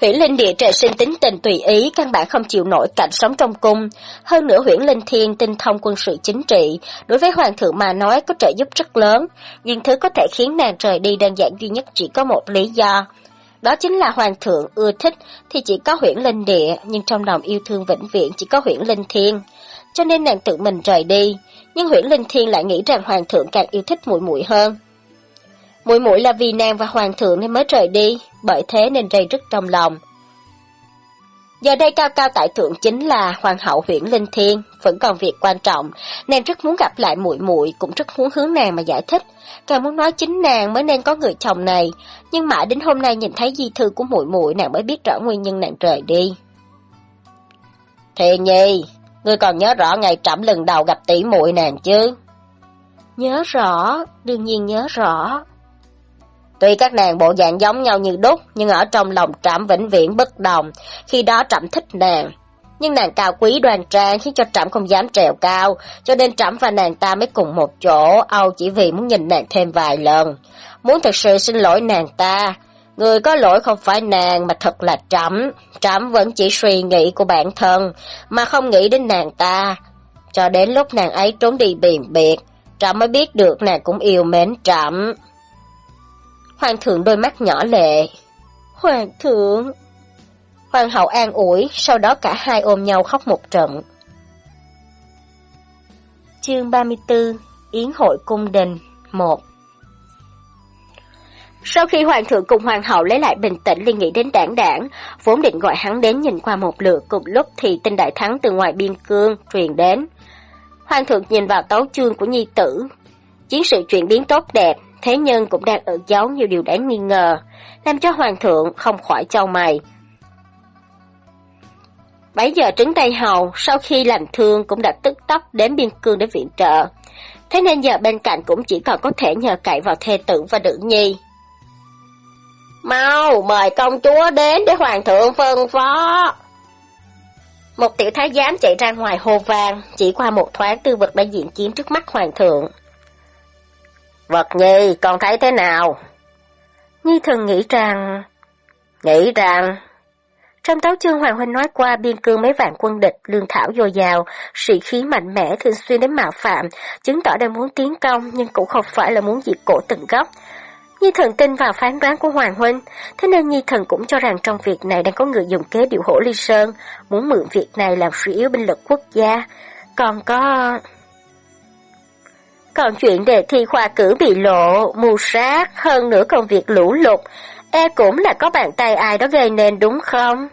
Huyễn Linh Địa trời sinh tính tình tùy ý, căn bản không chịu nổi cảnh sống trong cung. Hơn nữa Huyễn Linh Thiên tinh thông quân sự chính trị, đối với Hoàng thượng mà nói có trợ giúp rất lớn, nhưng thứ có thể khiến nàng rời đi đơn giản duy nhất chỉ có một lý do. Đó chính là Hoàng thượng ưa thích thì chỉ có Huyễn Linh Địa, nhưng trong lòng yêu thương vĩnh viễn chỉ có Huyễn Linh Thiên. Cho nên nàng tự mình rời đi, nhưng Huyễn Linh Thiên lại nghĩ rằng Hoàng thượng càng yêu thích muội muội hơn. Mũi mũi là vì nàng và Hoàng thượng nên mới rời đi, bởi thế nên rây rất trong lòng. Giờ đây cao cao tại thượng chính là hoàng hậu huyện Linh Thiên, vẫn còn việc quan trọng, nàng rất muốn gặp lại muội muội, cũng rất muốn hướng nàng mà giải thích, càng muốn nói chính nàng mới nên có người chồng này, nhưng mãi đến hôm nay nhìn thấy di thư của muội muội nàng mới biết rõ nguyên nhân nàng rời đi. Thiên nhi, ngươi còn nhớ rõ ngày trẫm lần đầu gặp tỷ muội nàng chứ? Nhớ rõ, đương nhiên nhớ rõ. Tuy các nàng bộ dạng giống nhau như đúc, nhưng ở trong lòng trẫm vĩnh viễn bất đồng, khi đó trẫm thích nàng. Nhưng nàng cao quý đoàn trang khiến cho trẫm không dám trèo cao, cho nên trẫm và nàng ta mới cùng một chỗ, âu chỉ vì muốn nhìn nàng thêm vài lần. Muốn thật sự xin lỗi nàng ta, người có lỗi không phải nàng mà thật là trẫm, trẫm vẫn chỉ suy nghĩ của bản thân, mà không nghĩ đến nàng ta. Cho đến lúc nàng ấy trốn đi biển biệt, trẫm mới biết được nàng cũng yêu mến trẫm. Hoàng thượng đôi mắt nhỏ lệ. Hoàng thượng... Hoàng hậu an ủi, sau đó cả hai ôm nhau khóc một trận. Chương 34 Yến hội cung đình 1 Sau khi hoàng thượng cùng hoàng hậu lấy lại bình tĩnh liền nghĩ đến đảng đảng, vốn định gọi hắn đến nhìn qua một lượt cùng lúc thì tin đại thắng từ ngoài biên cương truyền đến. Hoàng thượng nhìn vào tấu chương của nhi tử. Chiến sự chuyển biến tốt đẹp, thế nhân cũng đang ẩn giấu nhiều điều đáng nghi ngờ, làm cho hoàng thượng không khỏi chau mày. Bấy giờ trứng tay hầu, sau khi làm thương cũng đã tức tốc đến biên cương để viện trợ. Thế nên giờ bên cạnh cũng chỉ còn có thể nhờ cậy vào thê tử và nữ nhi. Mau, mời công chúa đến để hoàng thượng phân phó. Một tiểu thái giám chạy ra ngoài hồ vàng, chỉ qua một thoáng tư vật đã diện kiến trước mắt hoàng thượng. Vật nhi, con thấy thế nào? Nhi thần nghĩ rằng... Nghĩ rằng... Trong tấu chương Hoàng Huynh nói qua biên cương mấy vạn quân địch, lương thảo dồi dào, sĩ khí mạnh mẽ thường xuyên đến mạo phạm, chứng tỏ đang muốn tiến công nhưng cũng không phải là muốn diệt cổ từng gốc. Nhi thần tin vào phán đoán của Hoàng Huynh, thế nên Nhi thần cũng cho rằng trong việc này đang có người dùng kế điều hổ ly sơn, muốn mượn việc này làm suy yếu binh lực quốc gia. Còn có... Còn chuyện đề thi khoa cử bị lộ, mù sát, hơn nữa còn việc lũ lụt, e cũng là có bàn tay ai đó gây nên đúng không?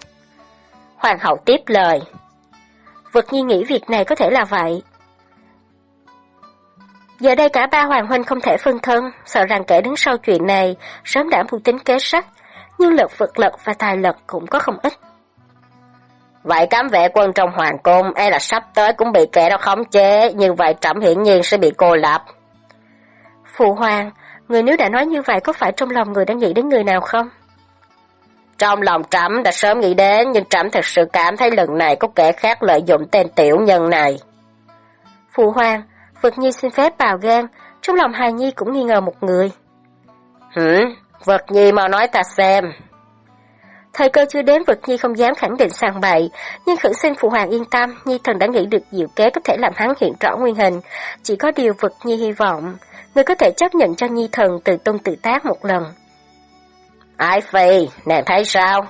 Hoàng hậu tiếp lời. Vật nhi nghĩ việc này có thể là vậy. Giờ đây cả ba hoàng huynh không thể phân thân, sợ rằng kẻ đứng sau chuyện này, sớm đã mưu tính kế sách, nhưng lực vật lực và tài lực cũng có không ít. Vậy cám vệ quân trong hoàng cung e là sắp tới cũng bị kẻ đó khống chế, như vậy trẫm hiển nhiên sẽ bị cô lập. Phụ hoàng, người nếu đã nói như vậy có phải trong lòng người đang nghĩ đến người nào không? Trong lòng trẫm đã sớm nghĩ đến, nhưng trẫm thật sự cảm thấy lần này có kẻ khác lợi dụng tên tiểu nhân này. Phụ hoàng, Vật Nhi xin phép bào gan, trong lòng hài nhi cũng nghi ngờ một người. Hử? Vật Nhi mau nói ta xem. Thời cơ chưa đến vực Nhi không dám khẳng định sang bậy, nhưng khẩn xin Phụ Hoàng yên tâm, Nhi thần đã nghĩ được diệu kế có thể làm hắn hiện rõ nguyên hình. Chỉ có điều vực Nhi hy vọng, người có thể chấp nhận cho Nhi thần tự tung tự tác một lần. Ái Phi, nàng thấy sao?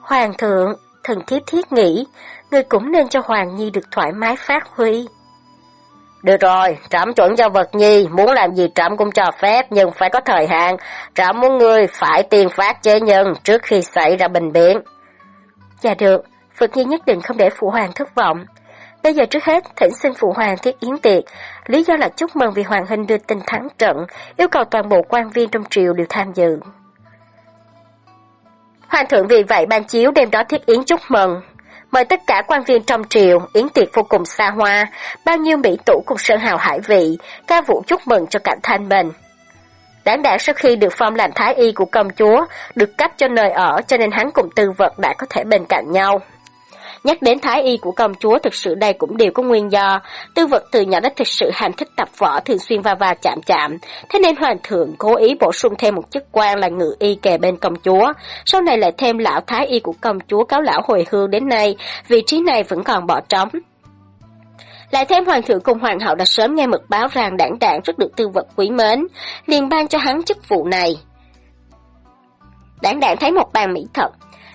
Hoàng thượng, thần thiết thiết nghĩ, người cũng nên cho Hoàng Nhi được thoải mái phát huy. Được rồi, trẫm chuẩn cho vật nhi, muốn làm gì trẫm cũng cho phép, nhưng phải có thời hạn. Trẫm muốn ngươi phải tiền phát chế nhân trước khi xảy ra bình biến. Dạ được, vật nhi nhất định không để phụ hoàng thất vọng. Bây giờ trước hết, thỉnh xin phụ hoàng thiết yến tiệc. Lý do là chúc mừng vì hoàng huynh đưa tin thắng trận, yêu cầu toàn bộ quan viên trong triều đều tham dự. Hoàng thượng vì vậy ban chiếu đêm đó thiết yến chúc mừng, mời tất cả quan viên trong triều, yến tiệc vô cùng xa hoa, bao nhiêu mỹ tủ cùng sơn hào hải vị, ca vũ chúc mừng cho cảnh thanh bình. Đáng đã sau khi được phong làm thái y của công chúa, được cấp cho nơi ở cho nên hắn cùng tư vật đã có thể bên cạnh nhau. Nhắc đến thái y của công chúa thực sự đây cũng đều có nguyên do. Tư vật từ nhỏ đã thực sự ham thích tập võ thường xuyên va va chạm chạm. Thế nên hoàng thượng cố ý bổ sung thêm một chức quan là ngự y kề bên công chúa. Sau này lại thêm lão thái y của công chúa cáo lão hồi hương đến nay, vị trí này vẫn còn bỏ trống. Lại thêm hoàng thượng cùng hoàng hậu đã sớm nghe mật báo rằng đảng đảng rất được tư vật quý mến, liền ban cho hắn chức vụ này. Đảng đảng thấy một bàn mỹ thật,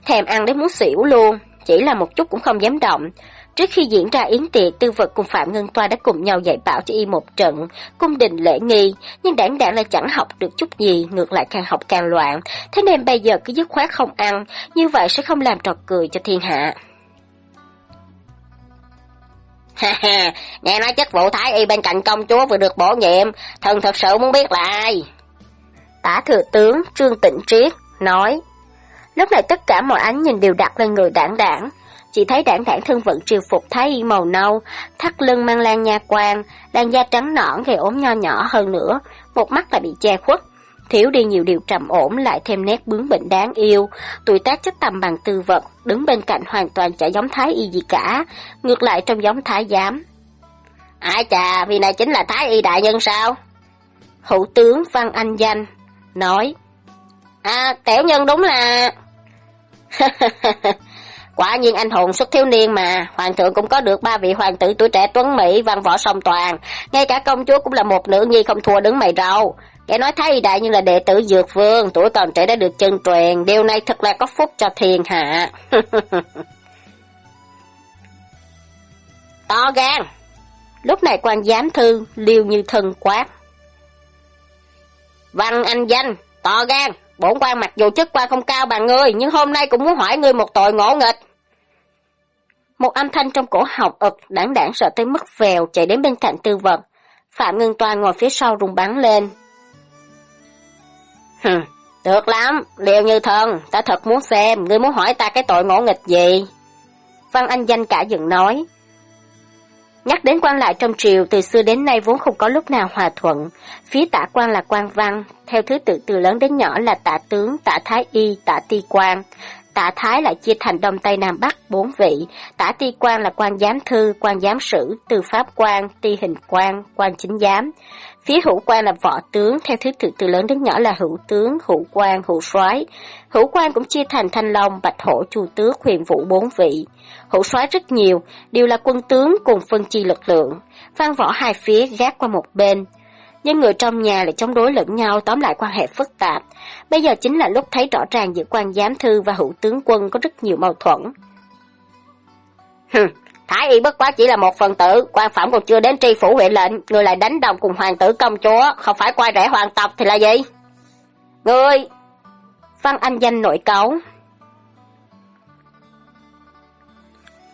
thèm ăn đến muốn xỉu luôn chỉ là một chút cũng không dám động. Trước khi diễn ra yến tiệc, tư vật cùng Phạm Ngân Toa đã cùng nhau dạy bảo cho y một trận, cung đình lễ nghi, nhưng đảng đảng lại chẳng học được chút gì, ngược lại càng học càng loạn, thế nên bây giờ cứ dứt khoát không ăn, như vậy sẽ không làm trò cười cho thiên hạ. Ha ha, nghe nói chức vụ thái y bên cạnh công chúa vừa được bổ nhiệm, thần thật sự muốn biết là ai. Tả thừa tướng Trương Tịnh Triết nói, Lúc này tất cả mọi ánh nhìn đều đặt lên người đảng đảng. Chỉ thấy đảng đảng thân vận triều phục thái y màu nâu, thắt lưng mang lan nha quan, làn da trắng nõn gầy ốm nho nhỏ hơn nữa, một mắt lại bị che khuất. Thiếu đi nhiều điều trầm ổn lại thêm nét bướng bỉnh đáng yêu, tuổi tác chất tầm bằng tư vật, đứng bên cạnh hoàn toàn chả giống thái y gì cả, ngược lại trong giống thái giám. Ai chà, vì này chính là thái y đại nhân sao? Hữu tướng Văn Anh Danh nói, À, tiểu nhân đúng là... Quả nhiên anh hùng xuất thiếu niên mà, hoàng thượng cũng có được ba vị hoàng tử tuổi trẻ tuấn Mỹ văn võ song toàn, ngay cả công chúa cũng là một nữ nhi không thua đứng mày râu. Nghe nói Thái Y Đại như là đệ tử Dược Vương, tuổi còn trẻ đã được chân truyền, điều này thật là có phúc cho thiên hạ. to gan! Lúc này quan giám thư, liêu như thân quát. Văn anh danh, to gan! Bổn quan mặc dù chức quan không cao bằng ngươi, nhưng hôm nay cũng muốn hỏi ngươi một tội ngỗ nghịch. Một âm thanh trong cổ họng ực, đảng đảng sợ tới mất vèo, chạy đến bên cạnh tư vật. Phạm Ngân Toa ngồi phía sau rung bắn lên. hừ được lắm, liều như thần, ta thật muốn xem, ngươi muốn hỏi ta cái tội ngỗ nghịch gì? Văn Anh Danh cả giận nói. Nhắc đến quan lại trong triều từ xưa đến nay vốn không có lúc nào hòa thuận. Phía tả quan là quan văn, theo thứ tự từ lớn đến nhỏ là tả tướng, tả thái y, tả ti quan. Tả thái lại chia thành đông tây nam bắc bốn vị. Tả ti quan là quan giám thư, quan giám sử, tư pháp quan, ti hình quan, quan chính giám. Phía hữu quan là võ tướng, theo thứ tự từ lớn đến nhỏ là hữu tướng, hữu quan, hữu soái. Hữu quan cũng chia thành thanh long, bạch hổ, chu tước, huyền vũ bốn vị. Hữu soái rất nhiều, đều là quân tướng cùng phân chi lực lượng. Văn võ hai phía gác qua một bên. Nhưng người trong nhà lại chống đối lẫn nhau tóm lại quan hệ phức tạp. Bây giờ chính là lúc thấy rõ ràng giữa quan giám thư và hữu tướng quân có rất nhiều mâu thuẫn. Hừm, Thái y bất quá chỉ là một phần tử, quan phẩm còn chưa đến tri phủ huyện lệnh, người lại đánh đồng cùng hoàng tử công chúa, không phải quay rẽ hoàng tộc thì là gì? Ngươi! Văn Anh danh nội cấu.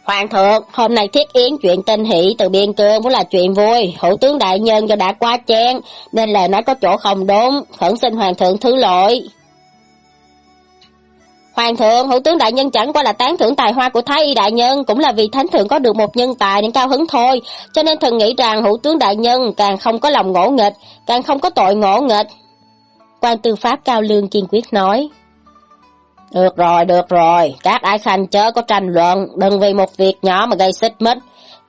Hoàng thượng, hôm nay thiết yến chuyện tinh hỷ từ biên cương cũng là chuyện vui, hữu tướng đại nhân do đã quá chen, nên lời nói có chỗ không đúng, khẩn xin hoàng thượng thứ lỗi. Hoàng thượng, hữu tướng đại nhân chẳng qua là tán thưởng tài hoa của Thái y đại nhân, cũng là vì thánh thượng có được một nhân tài nên cao hứng thôi, cho nên thần nghĩ rằng hữu tướng đại nhân càng không có lòng ngỗ nghịch, càng không có tội ngỗ nghịch. Quan tư pháp cao lương kiên quyết nói. Được rồi, được rồi, các ái khanh chớ có tranh luận, đừng vì một việc nhỏ mà gây xích mích.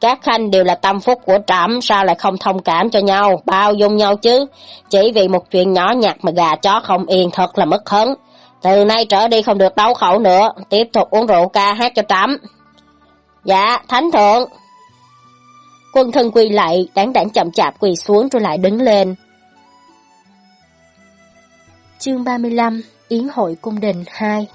Các khanh đều là tâm phúc của trẫm sao lại không thông cảm cho nhau, bao dung nhau chứ. Chỉ vì một chuyện nhỏ nhặt mà gà chó không yên thật là mất hứng. Từ nay trở đi không được đấu khẩu nữa, tiếp tục uống rượu ca hát cho trẫm. Dạ, thánh thượng. Quân thân quỳ lại, đáng đáng chậm chạp quỳ xuống rồi lại đứng lên. Chương 35 Yến hội cung đình 2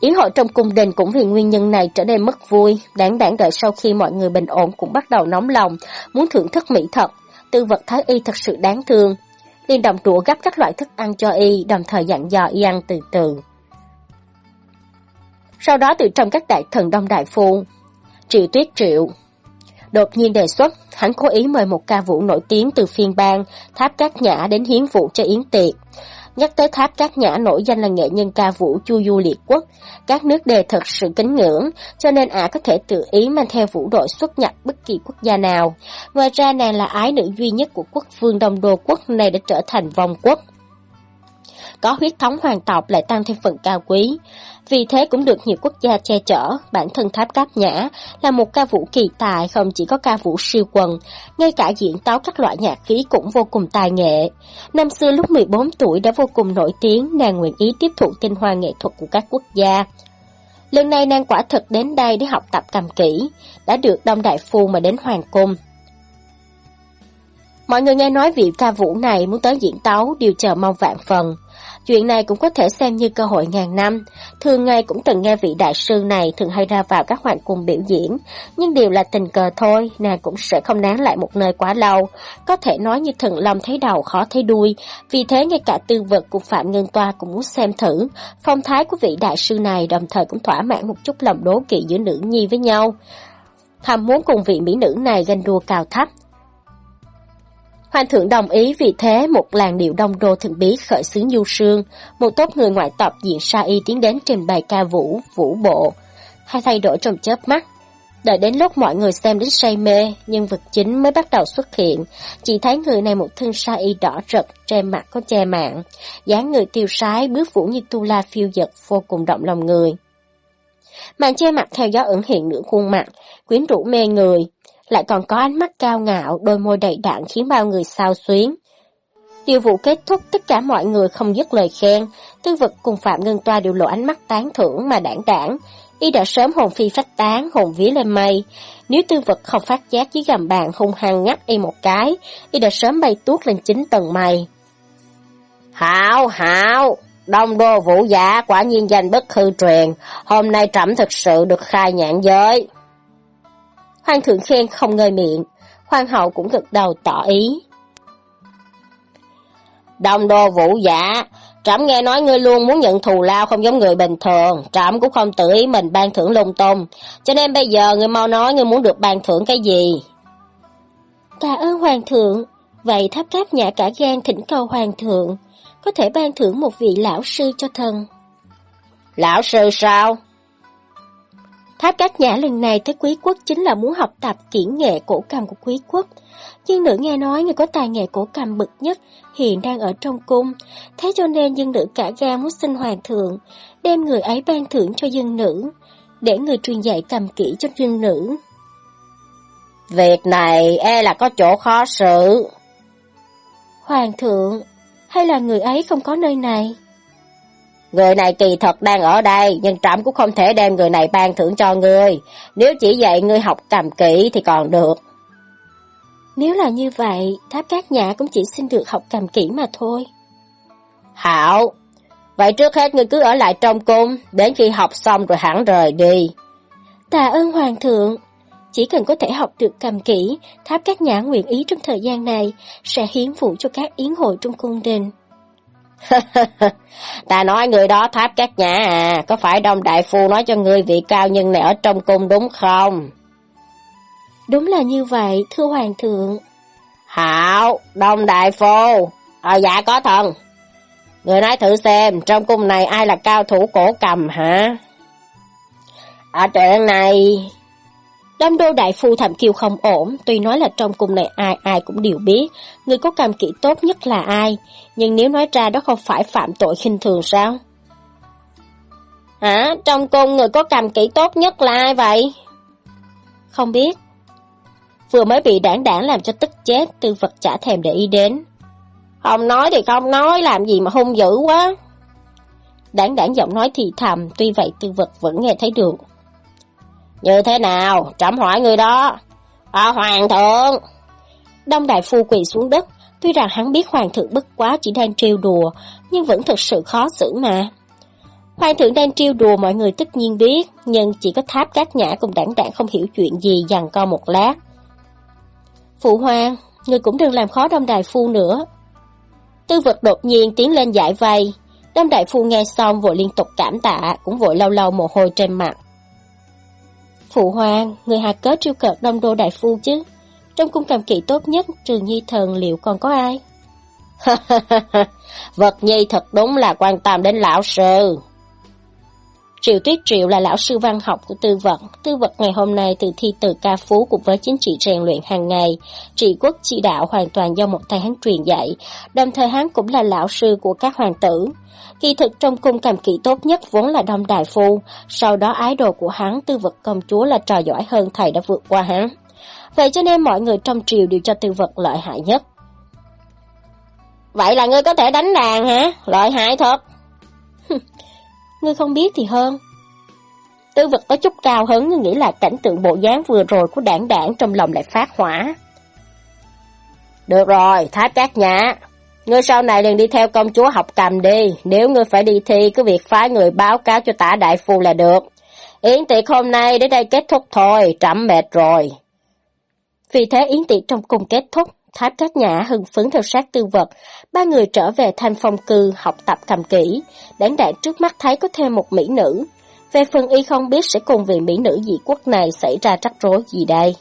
Yến hội trong cung đình cũng vì nguyên nhân này trở nên mất vui, đáng đáng đợi sau khi mọi người bình ổn cũng bắt đầu nóng lòng, muốn thưởng thức mỹ thật, tư vật thái y thật sự đáng thương. Liên đồng đũa gấp các loại thức ăn cho y, đồng thời dặn dò y ăn từ từ. Sau đó từ trong các đại thần đông đại phu, Triệu Tuyết Triệu, đột nhiên đề xuất, hắn cố ý mời một ca vũ nổi tiếng từ phiên bang, tháp cát nhã đến hiến vụ cho Yến Tiệc. Nhắc tới tháp các nhã nổi danh là nghệ nhân ca vũ chu du liệt quốc, các nước đề thật sự kính ngưỡng, cho nên ả có thể tự ý mang theo vũ đội xuất nhập bất kỳ quốc gia nào. Ngoài ra nàng là ái nữ duy nhất của quốc vương đông đô quốc này đã trở thành vong quốc. Có huyết thống hoàng tộc lại tăng thêm phần cao quý. Vì thế cũng được nhiều quốc gia che chở, bản thân Tháp Cáp Nhã là một ca vũ kỳ tài không chỉ có ca vũ siêu quần, ngay cả diễn tấu các loại nhạc khí cũng vô cùng tài nghệ. Năm xưa lúc 14 tuổi đã vô cùng nổi tiếng, nàng nguyện ý tiếp thụ tinh hoa nghệ thuật của các quốc gia. Lần này nàng quả thực đến đây để học tập cầm kỹ, đã được Đông Đại Phu mà đến Hoàng Cung. Mọi người nghe nói vị ca vũ này muốn tới diễn tấu đều chờ mong vạn phần. Chuyện này cũng có thể xem như cơ hội ngàn năm. Thường ngày cũng từng nghe vị đại sư này thường hay ra vào các hoạt cung biểu diễn, nhưng đều là tình cờ thôi, nàng cũng sẽ không nán lại một nơi quá lâu. Có thể nói như thần long thấy đầu khó thấy đuôi, vì thế ngay cả tư vật của Phạm Ngân Toa cũng muốn xem thử. Phong thái của vị đại sư này đồng thời cũng thỏa mãn một chút lòng đố kỵ giữa nữ nhi với nhau. Thầm muốn cùng vị mỹ nữ này ganh đua cao thấp, Hoàng thượng đồng ý vì thế một làn điệu đông đô thần bí khởi xướng du sương, một tốt người ngoại tộc diện sa y tiến đến trình bày ca vũ, vũ bộ. Hai thay đổi trong chớp mắt. Đợi đến lúc mọi người xem đến say mê, nhân vật chính mới bắt đầu xuất hiện. Chỉ thấy người này một thân sa y đỏ rực, trên mặt có che mạng. dáng người tiêu sái, bước vũ như tu la phiêu dật, vô cùng động lòng người. Màn che mặt theo gió ẩn hiện nửa khuôn mặt, quyến rũ mê người lại còn có ánh mắt cao ngạo, đôi môi đầy đạn khiến bao người sao xuyến. Điều vụ kết thúc tất cả mọi người không dứt lời khen, tư vật cùng Phạm Ngân Toa đều lộ ánh mắt tán thưởng mà đảng đảng. Y đã sớm hồn phi phách tán, hồn vía lên mây. Nếu tư vật không phát giác dưới gầm bàn hung hăng ngắt y một cái, y đã sớm bay tuốt lên chín tầng mây. Hảo, hảo, đông đô vũ giả quả nhiên danh bất hư truyền, hôm nay trẫm thực sự được khai nhãn giới. Hoàng thượng khen không ngơi miệng, hoàng hậu cũng gật đầu tỏ ý. Đồng đô vũ giả, trẫm nghe nói ngươi luôn muốn nhận thù lao không giống người bình thường, trẫm cũng không tự ý mình ban thưởng lung tung, cho nên bây giờ ngươi mau nói ngươi muốn được ban thưởng cái gì. Tạ ơn hoàng thượng, vậy tháp cáp nhã cả gan thỉnh cầu hoàng thượng, có thể ban thưởng một vị lão sư cho thần. Lão sư sao? Tháp Cát Nhã lần này tới quý quốc chính là muốn học tập kỹ nghệ cổ cầm của quý quốc. Dương nữ nghe nói người có tài nghệ cổ cầm bậc nhất hiện đang ở trong cung, thế cho nên dương nữ cả ga muốn xin hoàng thượng, đem người ấy ban thưởng cho dương nữ, để người truyền dạy cầm kỹ cho dương nữ. Việc này e là có chỗ khó xử. Hoàng thượng, hay là người ấy không có nơi này? Người này kỳ thật đang ở đây, nhưng trẫm cũng không thể đem người này ban thưởng cho ngươi. Nếu chỉ dạy ngươi học cầm kỹ thì còn được. Nếu là như vậy, Tháp Cát Nhã cũng chỉ xin được học cầm kỹ mà thôi. Hảo, vậy trước hết ngươi cứ ở lại trong cung, đến khi học xong rồi hẳn rời đi. Tạ ơn Hoàng thượng, chỉ cần có thể học được cầm kỹ, Tháp Cát Nhã nguyện ý trong thời gian này sẽ hiến phụ cho các yến hội trong cung đình. Ta nói người đó tháp các nhà à, có phải Đông Đại Phu nói cho ngươi vị cao nhân này ở trong cung đúng không? Đúng là như vậy, thưa Hoàng thượng. Hảo, Đông Đại Phu. Ờ dạ có thần. Người nói thử xem, trong cung này ai là cao thủ cổ cầm hả? Ở chuyện này, Đâm đô đại phu thầm kiều không ổn, tuy nói là trong cung này ai ai cũng đều biết, người có cầm kỹ tốt nhất là ai, nhưng nếu nói ra đó không phải phạm tội khinh thường sao? Hả? Trong cung người có cầm kỹ tốt nhất là ai vậy? Không biết. Vừa mới bị đảng đảng làm cho tức chết, tư vật chả thèm để ý đến. Không nói thì không nói, làm gì mà hung dữ quá. Đảng đảng giọng nói thì thầm, tuy vậy tư vật vẫn nghe thấy được. Như thế nào? Trẫm hỏi người đó. À, hoàng thượng! Đông đại phu quỳ xuống đất, tuy rằng hắn biết hoàng thượng bất quá chỉ đang trêu đùa, nhưng vẫn thật sự khó xử mà. Hoàng thượng đang trêu đùa mọi người tất nhiên biết, nhưng chỉ có tháp cát nhã cùng đảng đảng không hiểu chuyện gì dằn co một lát. Phụ hoàng, người cũng đừng làm khó đông đại phu nữa. Tư vật đột nhiên tiến lên giải vây, đông đại phu nghe xong vội liên tục cảm tạ, cũng vội lâu lâu mồ hôi trên mặt. Phụ hoàng, người hạ cớ triêu cợt đông đô đại phu chứ. Trong cung cầm kỵ tốt nhất, trừ nhi thần liệu còn có ai? Vật nhi thật đúng là quan tâm đến lão sư. Triệu Tuyết Triệu là lão sư văn học của tư vật. Tư vật ngày hôm nay từ thi từ ca phú cùng với chính trị rèn luyện hàng ngày. Trị quốc chỉ đạo hoàn toàn do một tay hắn truyền dạy, đồng thời hắn cũng là lão sư của các hoàng tử. Kỳ thực trong cung cầm kỵ tốt nhất vốn là Đông Đại Phu, sau đó ái đồ của hắn tư vật công chúa là trò giỏi hơn thầy đã vượt qua hắn. Vậy cho nên mọi người trong triều đều cho tư vật lợi hại nhất. Vậy là ngươi có thể đánh đàn hả? Lợi hại thật. ngươi không biết thì hơn. Tư vật có chút cao hứng nhưng nghĩ là cảnh tượng bộ dáng vừa rồi của đảng đảng trong lòng lại phát hỏa. Được rồi, Thái Cát Nhã, ngươi sau này liền đi theo công chúa học cầm đi, nếu ngươi phải đi thi cứ việc phái người báo cáo cho tả đại phu là được. Yến tiệc hôm nay đến đây kết thúc thôi, trẫm mệt rồi. Vì thế yến tiệc trong cùng kết thúc, Tháp Cát Nhã hưng phấn theo sát tư vật, ba người trở về thanh phong cư học tập cầm kỹ, đáng đạn trước mắt thấy có thêm một mỹ nữ. Về phần y không biết sẽ cùng vị mỹ nữ dị quốc này xảy ra rắc rối gì đây.